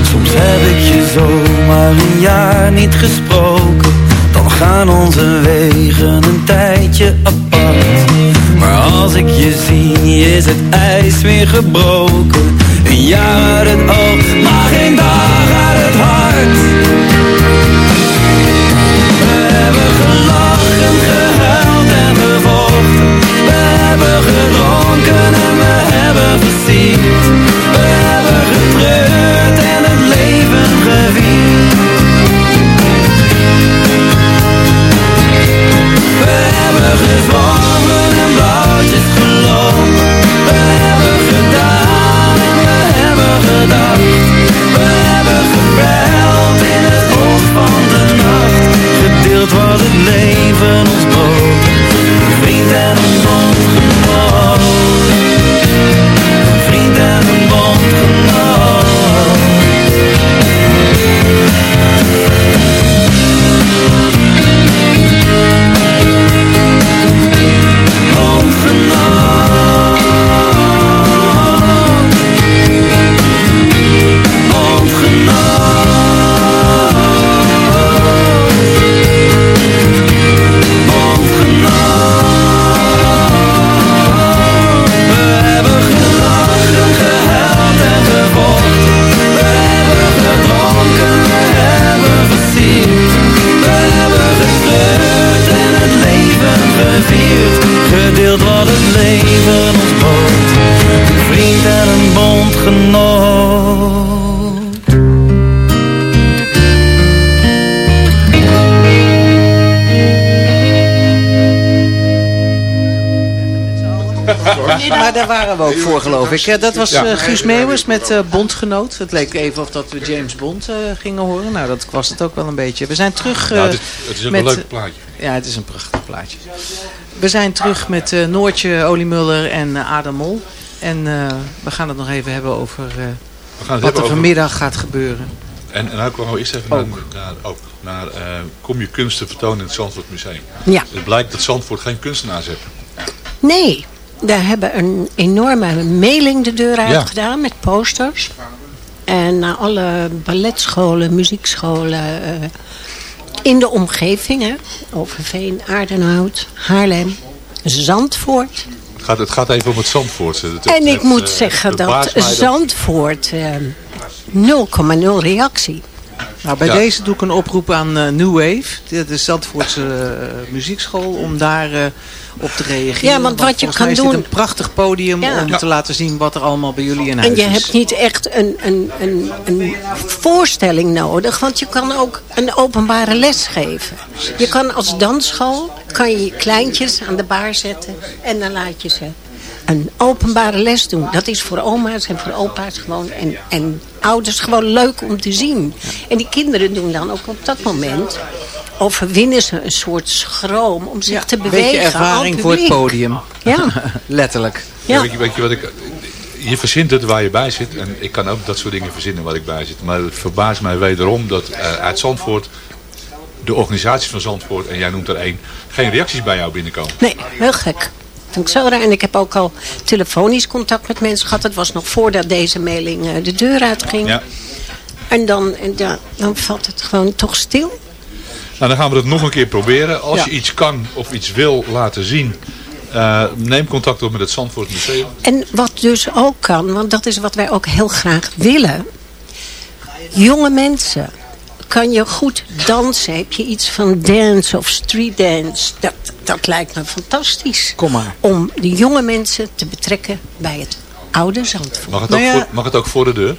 [SPEAKER 13] Soms heb ik je zomaar een jaar niet gesproken Dan gaan onze wegen een tijdje apart Maar als ik je zie is het ijs weer gebroken Een jaar het oog, maar geen dag uit het hart We hebben getreurd en het leven gevierd. We hebben gezwommen
[SPEAKER 8] Maar daar waren we ook voor, geloof ik. Eh, Dat was eh, Guus Meeuwers met eh, Bondgenoot. Het leek even of dat we James Bond eh, gingen horen. Nou, dat was het ook wel een beetje. We zijn terug eh,
[SPEAKER 7] Ja, het is- het is ook
[SPEAKER 8] met...
[SPEAKER 7] een leuk plaatje.
[SPEAKER 8] Ja, het is een prachtig plaatje. We zijn terug met eh, Noortje Oliemuller en eh, Adam Mol. En eh, we gaan het nog even hebben over eh,
[SPEAKER 7] gaan het
[SPEAKER 8] wat
[SPEAKER 7] hebben
[SPEAKER 8] er
[SPEAKER 7] over-
[SPEAKER 8] vanmiddag gaat gebeuren.
[SPEAKER 7] En, en nou komen we eerst even naar, naar, ook, naar eh, kom je kunsten vertonen in het Zandvoort Museum.
[SPEAKER 11] Ja.
[SPEAKER 7] Het blijkt dat Zandvoort geen kunstenaars heeft.
[SPEAKER 11] Nee, daar hebben een enorme mailing de deur uit
[SPEAKER 7] Ja.
[SPEAKER 11] gedaan met posters. En naar alle balletscholen, muziekscholen eh, in de omgeving. Hè. Overveen, Aardenhout, Haarlem, Zandvoort.
[SPEAKER 7] Het gaat, het gaat even om het Zandvoortse. Het-
[SPEAKER 11] En ik
[SPEAKER 7] het,
[SPEAKER 11] moet
[SPEAKER 7] eh,
[SPEAKER 11] zeggen dat Zandvoort eh, 0,0 reactie.
[SPEAKER 8] Nou, bij
[SPEAKER 11] Ja.
[SPEAKER 8] deze doe ik een oproep aan eh, New Wave. Dat is Zandvoortse eh, muziekschool. Om daar eh, op te reageren.
[SPEAKER 11] Ja, want wat je kan
[SPEAKER 8] is
[SPEAKER 11] doen-
[SPEAKER 8] een prachtig podium
[SPEAKER 11] Ja.
[SPEAKER 8] om
[SPEAKER 11] Ja.
[SPEAKER 8] te laten zien wat er allemaal bij jullie in huis
[SPEAKER 11] En je
[SPEAKER 8] is.
[SPEAKER 11] hebt niet echt een, een, een, een voorstelling nodig, want je kan ook een openbare les geven. Je kan als dansschool, kan je je kleintjes aan de baar zetten en dan laat je ze een openbare les doen. Dat is voor oma's en voor opa's gewoon en, en ouders gewoon leuk om te zien. En die kinderen doen dan ook op dat moment, overwinnen ze een soort schroom om zich te
[SPEAKER 8] Een
[SPEAKER 11] bewegen.
[SPEAKER 8] beetje ervaring voor het podium.
[SPEAKER 11] Ja. *laughs*
[SPEAKER 8] Letterlijk.
[SPEAKER 7] Ja. Weet, je, weet je wat ik... Je verzint het waar je bij zit. En ik kan ook dat soort dingen verzinnen waar ik bij zit. Maar het verbaast mij wederom dat eh, uit Zandvoort de organisatie van Zandvoort, en jij noemt er één, geen reacties bij jou binnenkomen.
[SPEAKER 11] Nee, heel gek. Vind ik zo raar. En ik heb ook al telefonisch contact met mensen gehad. Het was nog voordat deze mailing eh, de deur uitging.
[SPEAKER 7] Ja.
[SPEAKER 11] En dan, en ja, dan valt het gewoon toch stil.
[SPEAKER 7] Nou, dan gaan we het nog een keer proberen. Als
[SPEAKER 11] Ja.
[SPEAKER 7] je iets kan of iets wil laten zien, eh, neem contact op met het Zandvoort Museum.
[SPEAKER 11] En wat dus ook kan, want dat is wat wij ook heel graag willen. Jonge mensen. Kan je goed dansen? Heb je iets van dance of street dance? Dat, dat lijkt me fantastisch.
[SPEAKER 8] Kom maar.
[SPEAKER 11] Om de jonge mensen te betrekken bij het oude Zandvoort.
[SPEAKER 7] Mag het,
[SPEAKER 8] Nou
[SPEAKER 7] ook,
[SPEAKER 8] ja.
[SPEAKER 7] voor, mag het ook voor de deur?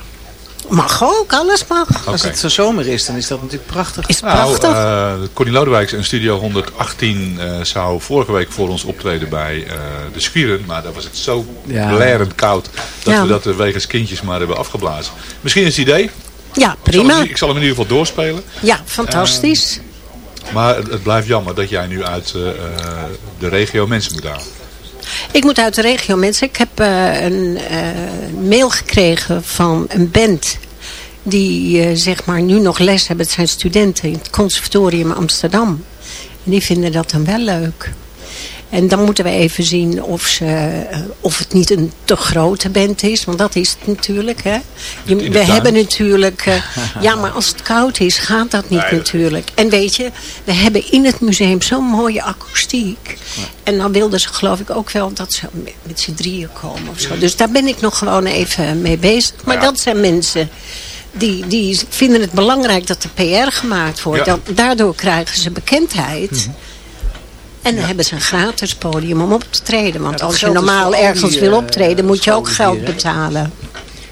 [SPEAKER 11] Mag ook, alles mag.
[SPEAKER 8] Als het zo zomer is, dan is dat natuurlijk prachtig.
[SPEAKER 11] Is
[SPEAKER 7] Nou,
[SPEAKER 11] prachtig.
[SPEAKER 7] eh Connie Lodewijks en Studio 118 eh, zou vorige week voor ons optreden bij eh, de Squieren. Maar daar was het zo
[SPEAKER 8] Ja.
[SPEAKER 7] blerend koud dat
[SPEAKER 11] Ja.
[SPEAKER 7] we dat er wegens kindjes maar hebben afgeblazen. Misschien is het idee.
[SPEAKER 11] ja,
[SPEAKER 7] Ik zal,
[SPEAKER 11] prima.
[SPEAKER 7] hem, ik zal hem in ieder geval doorspelen.
[SPEAKER 11] Ja, fantastisch.
[SPEAKER 7] Maar het, blijft jammer dat jij nu uit eh, eh, de regio mensen moet halen.
[SPEAKER 11] Ik moet uit de regio mensen. Ik heb eh, een mail gekregen van een band die zeg maar nu nog les hebben. Het zijn studenten in het conservatorium Amsterdam. En die vinden dat dan wel leuk. En dan moeten we even zien of, ze, eh, of het niet een te grote band is. Want dat is het natuurlijk. Hè. Je- we
[SPEAKER 7] tuin.
[SPEAKER 11] hebben natuurlijk... eh, *laughs* ja, maar als het koud is, gaat dat niet natuurlijk. En weet je, we hebben in het museum zo'n mooie akoestiek. En dan wilden ze geloof ik ook wel dat ze met, met z'n drieën komen of zo. Dus daar ben ik nog gewoon even mee bezig. Maar dat zijn mensen... Die, die vinden het belangrijk dat de PR gemaakt wordt.
[SPEAKER 7] Ja.
[SPEAKER 11] Dat, daardoor krijgen ze bekendheid. En dan hebben ze een gratis podium om op te treden. Want
[SPEAKER 8] Ja,
[SPEAKER 11] als je normaal ergens
[SPEAKER 8] die,
[SPEAKER 11] wil
[SPEAKER 8] eh,
[SPEAKER 11] optreden, moet je ook geld betalen.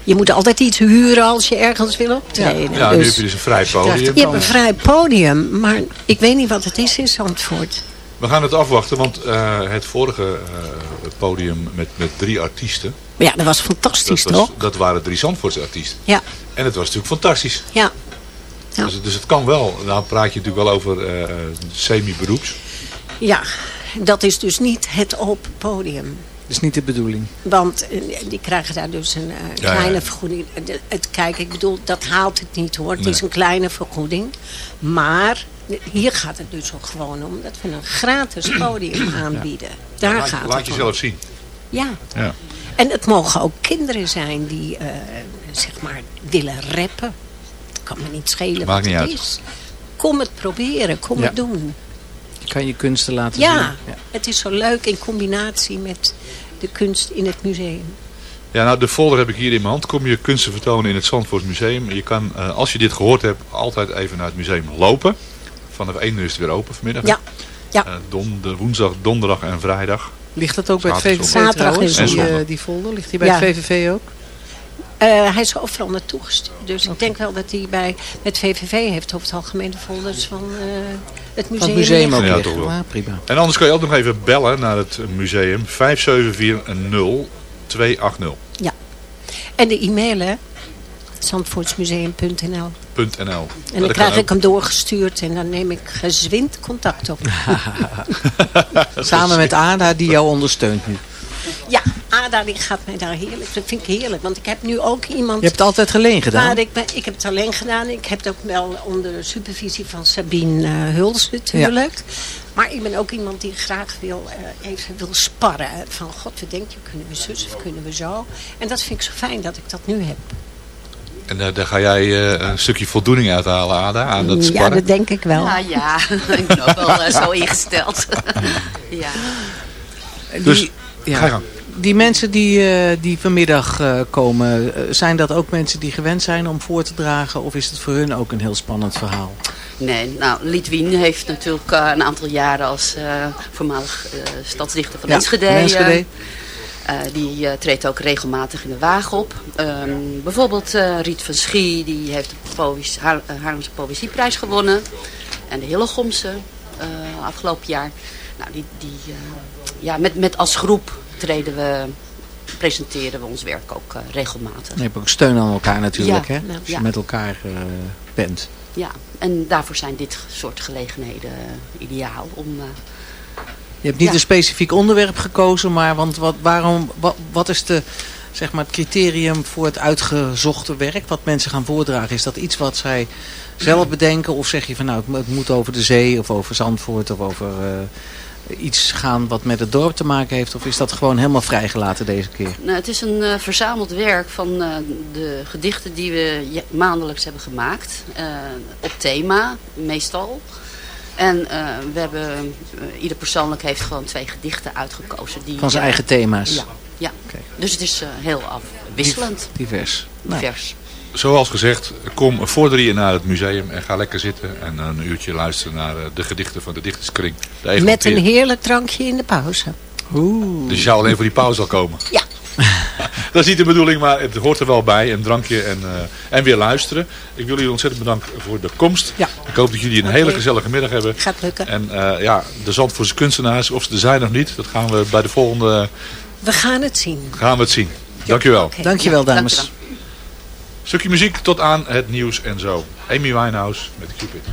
[SPEAKER 11] Je moet altijd iets huren als je ergens wil optreden.
[SPEAKER 7] Ja, nu
[SPEAKER 11] dus
[SPEAKER 7] heb je dus een vrij podium.
[SPEAKER 11] je hebt een vrij podium, maar ik weet niet wat het is in Zandvoort.
[SPEAKER 7] We gaan het afwachten, want eh, het vorige eh, podium met, met drie artiesten.
[SPEAKER 11] Ja, dat was fantastisch,
[SPEAKER 7] dat, was-
[SPEAKER 11] toch?
[SPEAKER 7] dat waren drie Zandvoortse artiesten.
[SPEAKER 11] Ja,
[SPEAKER 7] En het was natuurlijk fantastisch.
[SPEAKER 11] ja. Ja.
[SPEAKER 7] Dus, dus het kan wel. Nou praat je natuurlijk wel over semi-beroeps.
[SPEAKER 11] Ja, dat is dus niet het open podium.
[SPEAKER 8] Dat is niet de bedoeling.
[SPEAKER 11] Want eh, die krijgen daar dus een eh,
[SPEAKER 7] Ja, ja.
[SPEAKER 11] kleine vergoeding. Het, kijk, ik bedoel, dat haalt het niet hoor. Het
[SPEAKER 7] Nee.
[SPEAKER 11] is een kleine vergoeding. Maar hier gaat het dus ook gewoon om dat we een gratis *clears throat* podium aanbieden. Daar
[SPEAKER 7] laat,
[SPEAKER 11] gaat
[SPEAKER 7] laat
[SPEAKER 11] het om.
[SPEAKER 7] jezelf zien.
[SPEAKER 11] Ja.
[SPEAKER 7] Ja.
[SPEAKER 11] En het mogen ook kinderen zijn die, eh, zeg maar, willen rappen. Het kan me niet schelen
[SPEAKER 7] Maakt
[SPEAKER 11] wat
[SPEAKER 7] niet
[SPEAKER 11] het
[SPEAKER 7] uit.
[SPEAKER 11] is. Kom het proberen, kom
[SPEAKER 8] Ja.
[SPEAKER 11] het doen.
[SPEAKER 8] Je kan je kunsten laten
[SPEAKER 11] Ja,
[SPEAKER 8] zien.
[SPEAKER 11] het is zo leuk in combinatie met de kunst in het museum.
[SPEAKER 7] Ja, nou de folder heb ik hier in mijn hand. Kom je kunsten vertonen in het Zandvoort Museum. Je kan, eh, als je dit gehoord hebt, altijd even naar het museum lopen. Vanaf 1 uur is het weer open vanmiddag.
[SPEAKER 11] Ja. Ja.
[SPEAKER 7] Eh, donder, woensdag, donderdag en vrijdag.
[SPEAKER 8] Ligt dat ook bij het
[SPEAKER 7] Zaterdag,
[SPEAKER 8] VVV
[SPEAKER 7] zondag.
[SPEAKER 11] Zaterdag
[SPEAKER 8] trouwens,
[SPEAKER 11] is
[SPEAKER 8] die,
[SPEAKER 7] zondag.
[SPEAKER 8] eh, die folder? Ligt die bij
[SPEAKER 11] Ja.
[SPEAKER 8] het VVV ook?
[SPEAKER 11] Eh, hij is overal naartoe gestuurd. Dus ik denk wel dat hij bij met VVV heeft over het algemeen de folders van eh, het museum.
[SPEAKER 8] Van het museum ook
[SPEAKER 7] Ja,
[SPEAKER 8] liggen.
[SPEAKER 7] toch wel.
[SPEAKER 8] Ah, prima.
[SPEAKER 7] En anders kan je ook nog even bellen naar het museum 5740280.nl.
[SPEAKER 11] Ja. En de e-mail, hè? zandvoortsmuseum.nl
[SPEAKER 7] .nl.
[SPEAKER 11] En dan
[SPEAKER 7] dat
[SPEAKER 11] krijg ik hem doorgestuurd en dan neem ik gezwind contact op. *laughs*
[SPEAKER 8] Samen met Ada die jou ondersteunt nu.
[SPEAKER 11] Ja, Ada die gaat mij daar heerlijk. Dat vind ik heerlijk, want ik heb nu ook iemand...
[SPEAKER 8] Je hebt het altijd alleen gedaan.
[SPEAKER 11] waar ik, ben, ik heb het alleen gedaan. Ik heb het ook wel onder supervisie van Sabine eh, Huls natuurlijk. Maar ik ben ook iemand die graag wil, eh, even wil sparren. Van god, wat denk je, kunnen we zus of kunnen we zo? En dat vind ik zo fijn dat ik dat nu heb.
[SPEAKER 7] En eh, daar ga jij eh, een stukje voldoening uithalen, Ada, aan dat
[SPEAKER 11] ja,
[SPEAKER 7] sparren.
[SPEAKER 11] dat denk ik wel.
[SPEAKER 12] Ja, ja. *laughs* ik ben ook wel zo ingesteld. *laughs* ja.
[SPEAKER 7] Dus,
[SPEAKER 8] Die- ja.
[SPEAKER 7] ga je gang.
[SPEAKER 8] Die mensen die, eh, die vanmiddag eh, komen, eh, zijn dat ook mensen die gewend zijn om voor te dragen? Of is het voor hun ook een heel spannend verhaal?
[SPEAKER 12] Nee, nou, Litwin heeft natuurlijk eh, een aantal jaren als eh, voormalig eh, stadsdichter van
[SPEAKER 8] Ja,
[SPEAKER 12] Enschede. die eh, treedt ook regelmatig in de wagen op. Ehm, bijvoorbeeld eh, Riet van Schie, die heeft de Poëzie- Haar- Haarlemse Poëzieprijs gewonnen. En de Hillegomse eh, afgelopen jaar. Nou, die, die, eh, ja, met, met als groep treden we, presenteren we ons werk ook eh, regelmatig.
[SPEAKER 8] Je hebt ook steun aan elkaar natuurlijk,
[SPEAKER 12] Ja,
[SPEAKER 8] hè? Als je
[SPEAKER 12] Ja.
[SPEAKER 8] met elkaar eh, bent.
[SPEAKER 12] Ja, en daarvoor zijn dit soort gelegenheden eh, ideaal om...
[SPEAKER 8] Je hebt niet
[SPEAKER 12] Ja.
[SPEAKER 8] een specifiek onderwerp gekozen, maar want wat, waarom, wat, wat is de zeg maar, het criterium voor het uitgezochte werk, wat mensen gaan voordragen? Is dat iets wat zij zelf bedenken? Of zeg je van nou, het mo- het moet over de zee of over Zandvoort of over iets gaan wat met het dorp te maken heeft? Of is dat gewoon helemaal vrijgelaten deze keer?
[SPEAKER 12] Nou, het is een eh, verzameld werk van eh, de gedichten die we maandelijks hebben gemaakt. eh, op thema, meestal. En we hebben, ieder persoonlijk heeft gewoon twee gedichten uitgekozen. Die,
[SPEAKER 8] Van zijn eigen thema's?
[SPEAKER 12] Ja, ja. dus het is heel afwisselend.
[SPEAKER 8] Divers. Nou.
[SPEAKER 12] Divers.
[SPEAKER 7] Zoals gezegd, kom voor drieën naar het museum en ga lekker zitten en een uurtje luisteren naar eh, de gedichten van de dichterskring. De
[SPEAKER 11] Met een heerlijk drankje in de pauze.
[SPEAKER 8] Oeh.
[SPEAKER 7] Dus je zou alleen voor die pauze al komen.
[SPEAKER 11] Ja. *laughs*
[SPEAKER 7] Dat is niet de bedoeling, maar het hoort er wel bij. Een drankje en, eh, en weer luisteren. Ik wil jullie ontzettend bedanken voor de komst.
[SPEAKER 11] Ja.
[SPEAKER 7] Ik hoop dat jullie een hele gezellige middag hebben.
[SPEAKER 11] Gaat lukken.
[SPEAKER 7] En eh, ja, de Zandvoortse kunstenaars, of ze er zijn of niet, dat gaan we bij de volgende
[SPEAKER 11] We gaan het zien.
[SPEAKER 7] gaan we het zien. Dankjewel.
[SPEAKER 11] Oké.
[SPEAKER 8] Dankjewel, dames.
[SPEAKER 7] Stukje muziek tot aan het nieuws en zo. Amy Winehouse met Cupid.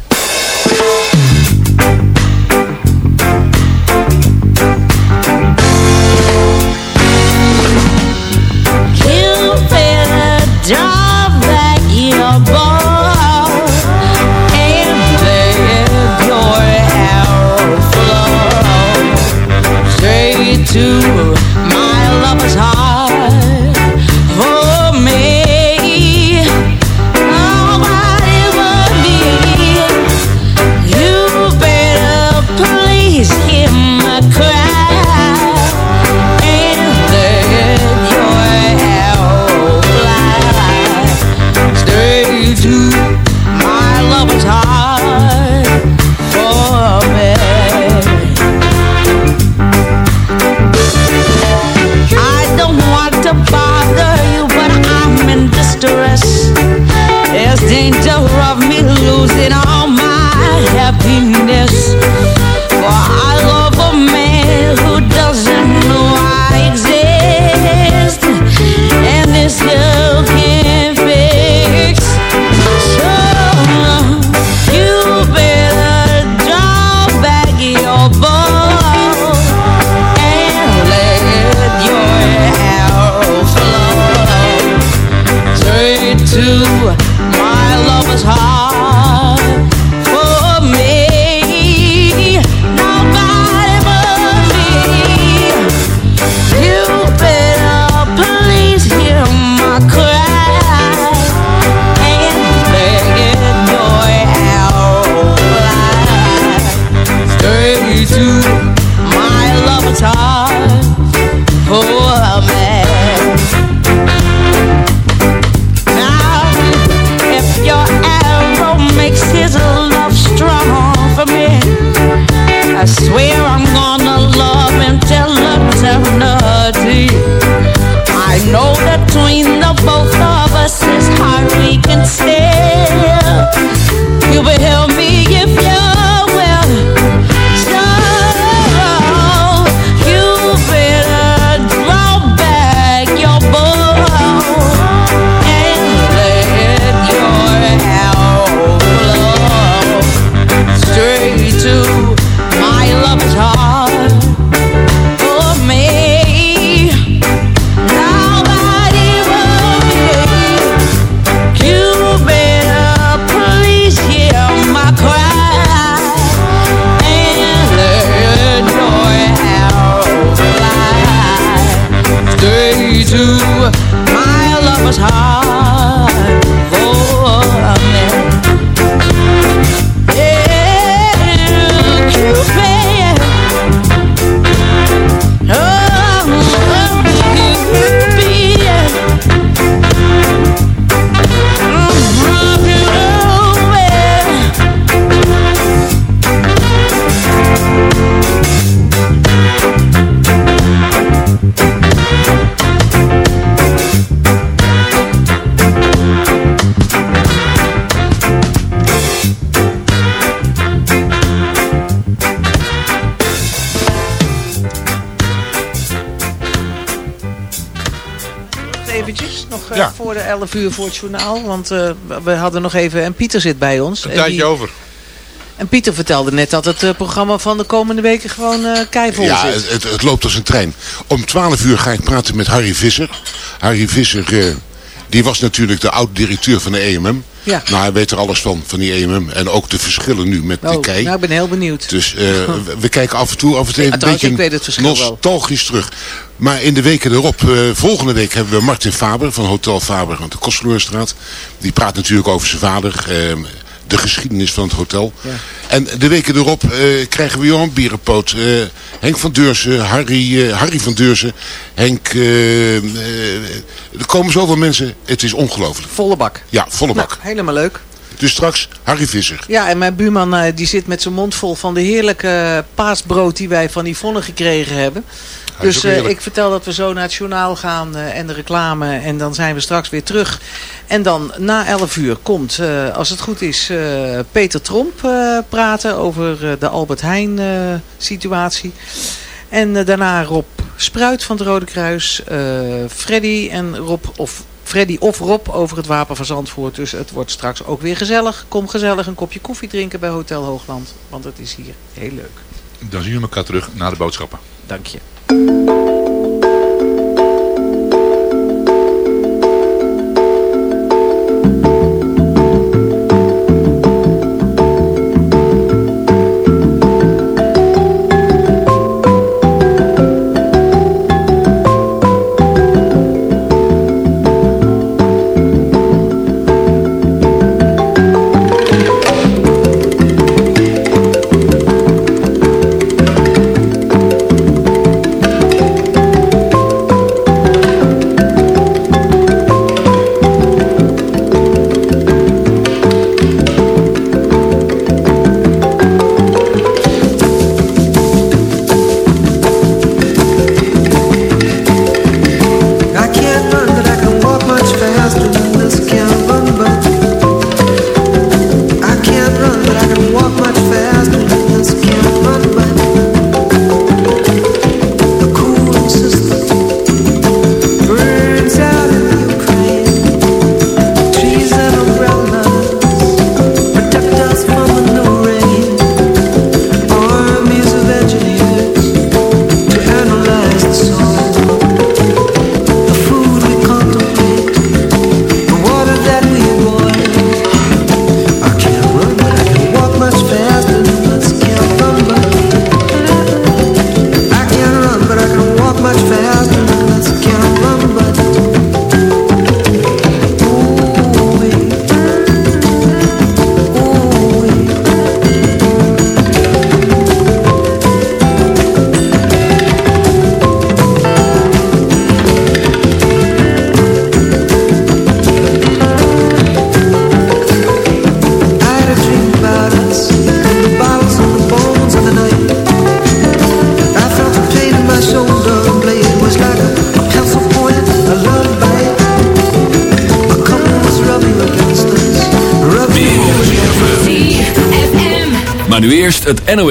[SPEAKER 6] To my lover's heart.
[SPEAKER 8] Eventjes, nog eh,
[SPEAKER 7] Ja.
[SPEAKER 8] voor de 11 uur voor het journaal. Want eh, we- hadden nog even... En Pieter zit bij ons.
[SPEAKER 7] Een
[SPEAKER 8] En
[SPEAKER 7] tijdje
[SPEAKER 8] die,
[SPEAKER 7] over.
[SPEAKER 8] En Pieter vertelde net dat het eh, programma van de komende weken gewoon eh keivol
[SPEAKER 14] Ja,
[SPEAKER 8] zit.
[SPEAKER 14] het, het, het loopt als een trein. Om 12 uur ga ik praten met Harry Visser. Harry Visser, eh, die was natuurlijk de oud-directeur van de EMM.
[SPEAKER 8] Ja.
[SPEAKER 14] Nou, hij weet er alles van, van die EMM. En ook de verschillen nu met de
[SPEAKER 8] Oh,
[SPEAKER 14] kei.
[SPEAKER 8] nou, ik ben heel benieuwd.
[SPEAKER 14] Dus eh, *laughs* we, we kijken af en toe af en toe
[SPEAKER 8] Ja,
[SPEAKER 14] een
[SPEAKER 8] trouwens,
[SPEAKER 14] beetje
[SPEAKER 8] ik weet het verschil wel.
[SPEAKER 14] nostalgisch terug. Maar in de weken erop, eh, volgende week hebben we Martin Faber van Hotel Faber aan de Kostverloorstraat. Die praat natuurlijk over zijn vader, eh, de geschiedenis van het hotel. En de weken erop eh, krijgen we Johan Bierenpoot, eh, Henk van Deurzen, Harry, eh, Harry van Deurzen, Henk... er komen zoveel mensen, het is ongelooflijk.
[SPEAKER 8] Volle bak.
[SPEAKER 14] Ja, volle bak.
[SPEAKER 8] Nou, helemaal leuk.
[SPEAKER 14] Dus straks Harry Visser.
[SPEAKER 8] Ja, en mijn buurman die zit met zijn mond vol van de heerlijke paasbrood die wij van Yvonne gekregen hebben. Dus eh, ik vertel dat we zo naar het journaal gaan eh, en de reclame. En dan zijn we straks weer terug. En dan na 11 uur komt, eh, als het goed is, Peter Tromp praten over de Albert Heijn situatie. En daarna Rob Spruit van het Rode Kruis. Freddy en Rob of Freddy of Rob over het Wapen van Zandvoort. Dus het wordt straks ook weer gezellig. Kom gezellig een kopje koffie drinken bij Hotel Hoogland. Want het is hier heel leuk.
[SPEAKER 7] Dan zien we elkaar terug na de boodschappen.
[SPEAKER 8] Dank je.
[SPEAKER 5] thank you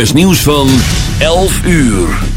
[SPEAKER 5] NOS nieuws van 11 uur.